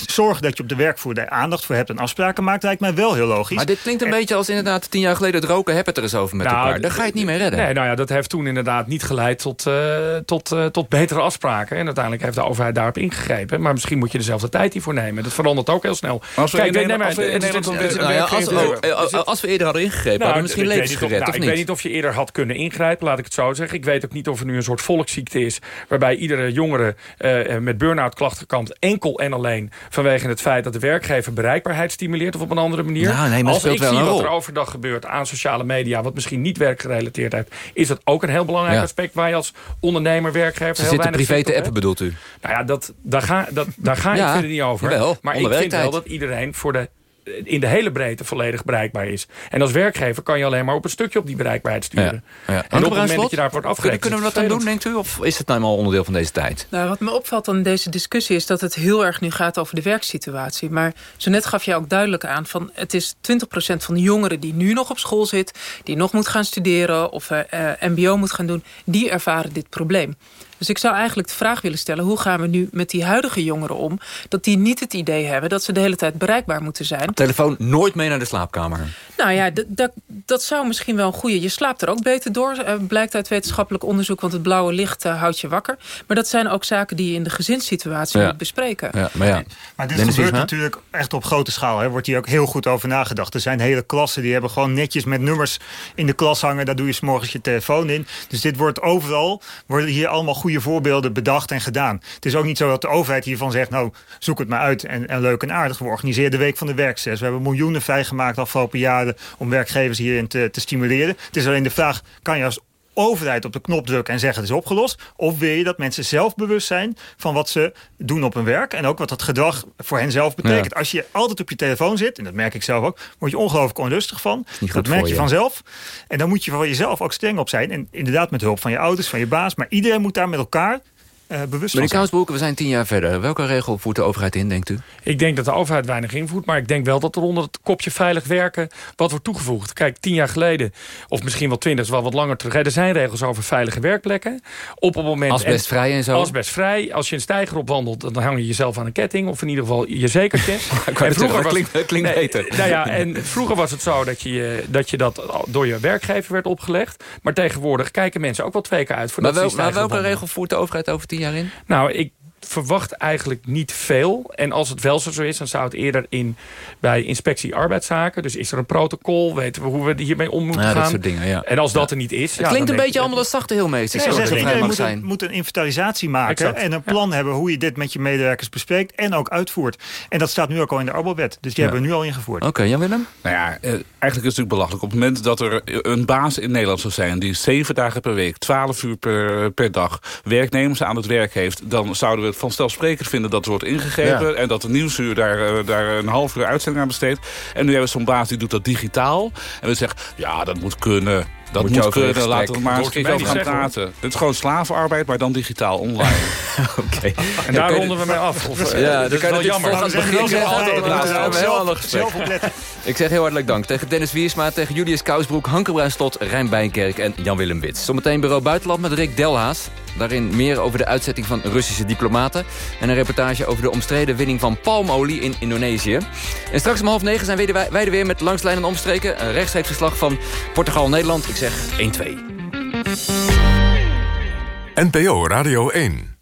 Zorg dat je op de werkvloer daar aandacht voor hebt... en afspraken maakt, lijkt mij wel heel logisch. Maar dit klinkt een beetje als inderdaad tien jaar geleden het roken. Heb het er eens over met Nou, elkaar. Daar ga je het niet mee redden. Nee, nou ja, dat heeft toen inderdaad niet geleid tot, eh, tot, eh, tot betere afspraken. En uiteindelijk heeft de overheid daarop ingegrepen. Maar misschien moet je dezelfde tijd hiervoor nemen. Dat verandert ook heel snel. Als we Nou eh, als we eerder hadden ingegrepen, hadden we misschien levens gered, nou, of Ik niet? weet niet of je eerder had kunnen ingrijpen, laat ik het zo zeggen. Ik weet ook niet of er nu een soort volksziekte is... waarbij iedere jongere eh, met burn-out klachten kampt... enkel en alleen vanwege het feit dat de werkgever bereikbaarheid stimuleert... of op een andere manier. Nou, nee, Als ik zie wat er overdag gebeurt aan sociale media... wat misschien niet werkgerelateerd heeft... is dat ook een heel belangrijk Ja. aspect... waar je als ondernemer, werkgever... Ze heel zitten weinig privé zicht te op appen, bedoelt u? Nou ja, dat, daar ga, dat, daar ga Ja, ik verder niet over. jawel, maar ik vind wel dat iedereen voor de, in de hele breedte volledig bereikbaar is. En als werkgever kan je alleen maar op een stukje op die bereikbaarheid sturen. Ja. En op het moment dat je daarvoor wordt afgerekend... kunnen we dat dan doen, denkt u? Of is het nou eenmaal onderdeel van deze tijd? Nou, wat me opvalt aan deze discussie is dat het heel erg nu gaat over de werksituatie. Maar zo net gaf je ook duidelijk aan van het is 20% van de jongeren die nu nog op school zit, die nog moet gaan studeren of eh, eh, mbo moet gaan doen, die ervaren dit probleem. Dus ik zou eigenlijk de vraag willen stellen... hoe gaan we nu met die huidige jongeren om... dat die niet het idee hebben dat ze de hele tijd bereikbaar moeten zijn. Telefoon nooit mee naar de slaapkamer. Nou ja, dat- dat zou misschien wel een goede... Je slaapt er ook beter door, eh, blijkt uit wetenschappelijk onderzoek... want het blauwe licht eh, houdt je wakker. Maar dat zijn ook zaken die je in de gezinssituatie Ja. moet bespreken. Ja, maar ja. Maar dit Dennis gebeurt natuurlijk echt op grote schaal. Hè. Wordt hier ook heel goed over nagedacht. Er zijn hele klassen die hebben gewoon netjes met nummers in de klas hangen. Daar doe je 's morgens je telefoon in. Dus dit wordt overal, worden hier allemaal goede voorbeelden bedacht en gedaan. Het is ook niet zo dat de overheid hiervan zegt... nou, zoek het maar uit en, en leuk en aardig. We organiseren de Week van de Werkstress. We hebben miljoenen vrijgemaakt afgelopen jaren... om werkgevers hierin te, te stimuleren. Het is alleen de vraag, kan je als overheid op de knop drukken en zeggen het is opgelost? Of wil je dat mensen zelf bewust zijn van wat ze doen op hun werk... en ook wat dat gedrag voor hen zelf betekent. Als je altijd op je telefoon zit, en dat merk ik zelf ook... word je ongelooflijk onrustig van. Dat merk je, je vanzelf. En dan moet je voor jezelf ook streng op zijn. En inderdaad met hulp van je ouders, van je baas. Maar iedereen moet daar met elkaar uh, bewust Meneer Kousbroek, we zijn tien jaar verder. Welke regel voert de overheid in, denkt u? Ik denk dat de overheid weinig invoert. Maar ik denk wel dat er onder het kopje veilig werken wat wordt toegevoegd. Kijk, tien jaar geleden, of misschien wel twintig, is wel wat langer terug. Er zijn regels over veilige werkplekken. Op het moment... Asbestvrij en zo? Asbestvrij. Als je een stijger opwandelt, dan hang je jezelf aan een ketting. Of in ieder geval je zekertje. en vroeger was, klinkt, klinkt beter. Nou ja, en vroeger was het zo dat je, dat je dat door je werkgever werd opgelegd. Maar tegenwoordig kijken mensen ook wel twee keer uit. Voor maar, wel, maar welke regel voert de overheid over tien jaar in? Nou, ik verwacht eigenlijk niet veel. En als het wel zo is, dan zou het eerder in bij inspectie arbeidszaken. Dus is er een protocol? Weten we hoe we hiermee om moeten ja, gaan? Dat soort dingen, ja. En als dat er niet is... Het klinkt een beetje allemaal als zachte heel meesters. Nee, zeggen, iedereen moet een, moet een, inventarisatie maken. En een plan hebben hoe je dit met je medewerkers bespreekt. En ook uitvoert. En dat staat nu ook al in de Arbowet. Dus die hebben we nu al ingevoerd. Oké, okay, Jan-Willem? Nou ja, eh, eigenlijk is het natuurlijk belachelijk. Op het moment dat er een baas in Nederland zou zijn... die zeven dagen per week, twaalf uur per, per dag... werknemers aan het werk heeft... dan zouden we het vanzelfsprekend vinden dat er wordt ingegrepen... en dat de nieuwsuur daar, daar een half uur uitzending aan besteedt. En nu hebben we zo'n baas die doet dat digitaal. En we zeggen, ja, dat moet kunnen. Dat moet, moet kunnen, laten we maar eens een over gaan praten. Dit is gewoon slavenarbeid, maar dan digitaal, online. Oké. Okay. En daar ronden we mee af. Of, ja, dat is wel jammer. Ik zeg heel hartelijk dank tegen Dennis Wiersma, tegen Julius Kousbroek... Hanke Bruinslot, Rijn Bijnkerk en Jan-Willem Wits. Zometeen Bureau Buitenland met Rick Delhaas. Daarin meer over de uitzetting van Russische diplomaten... en een reportage over de omstreden winning van palmolie in Indonesië. En straks om half negen zijn wij er weer met langslijn en omstreken. Een rechtstreeks verslag van Portugal-Nederland. Ik zeg 1-2. NPO Radio 1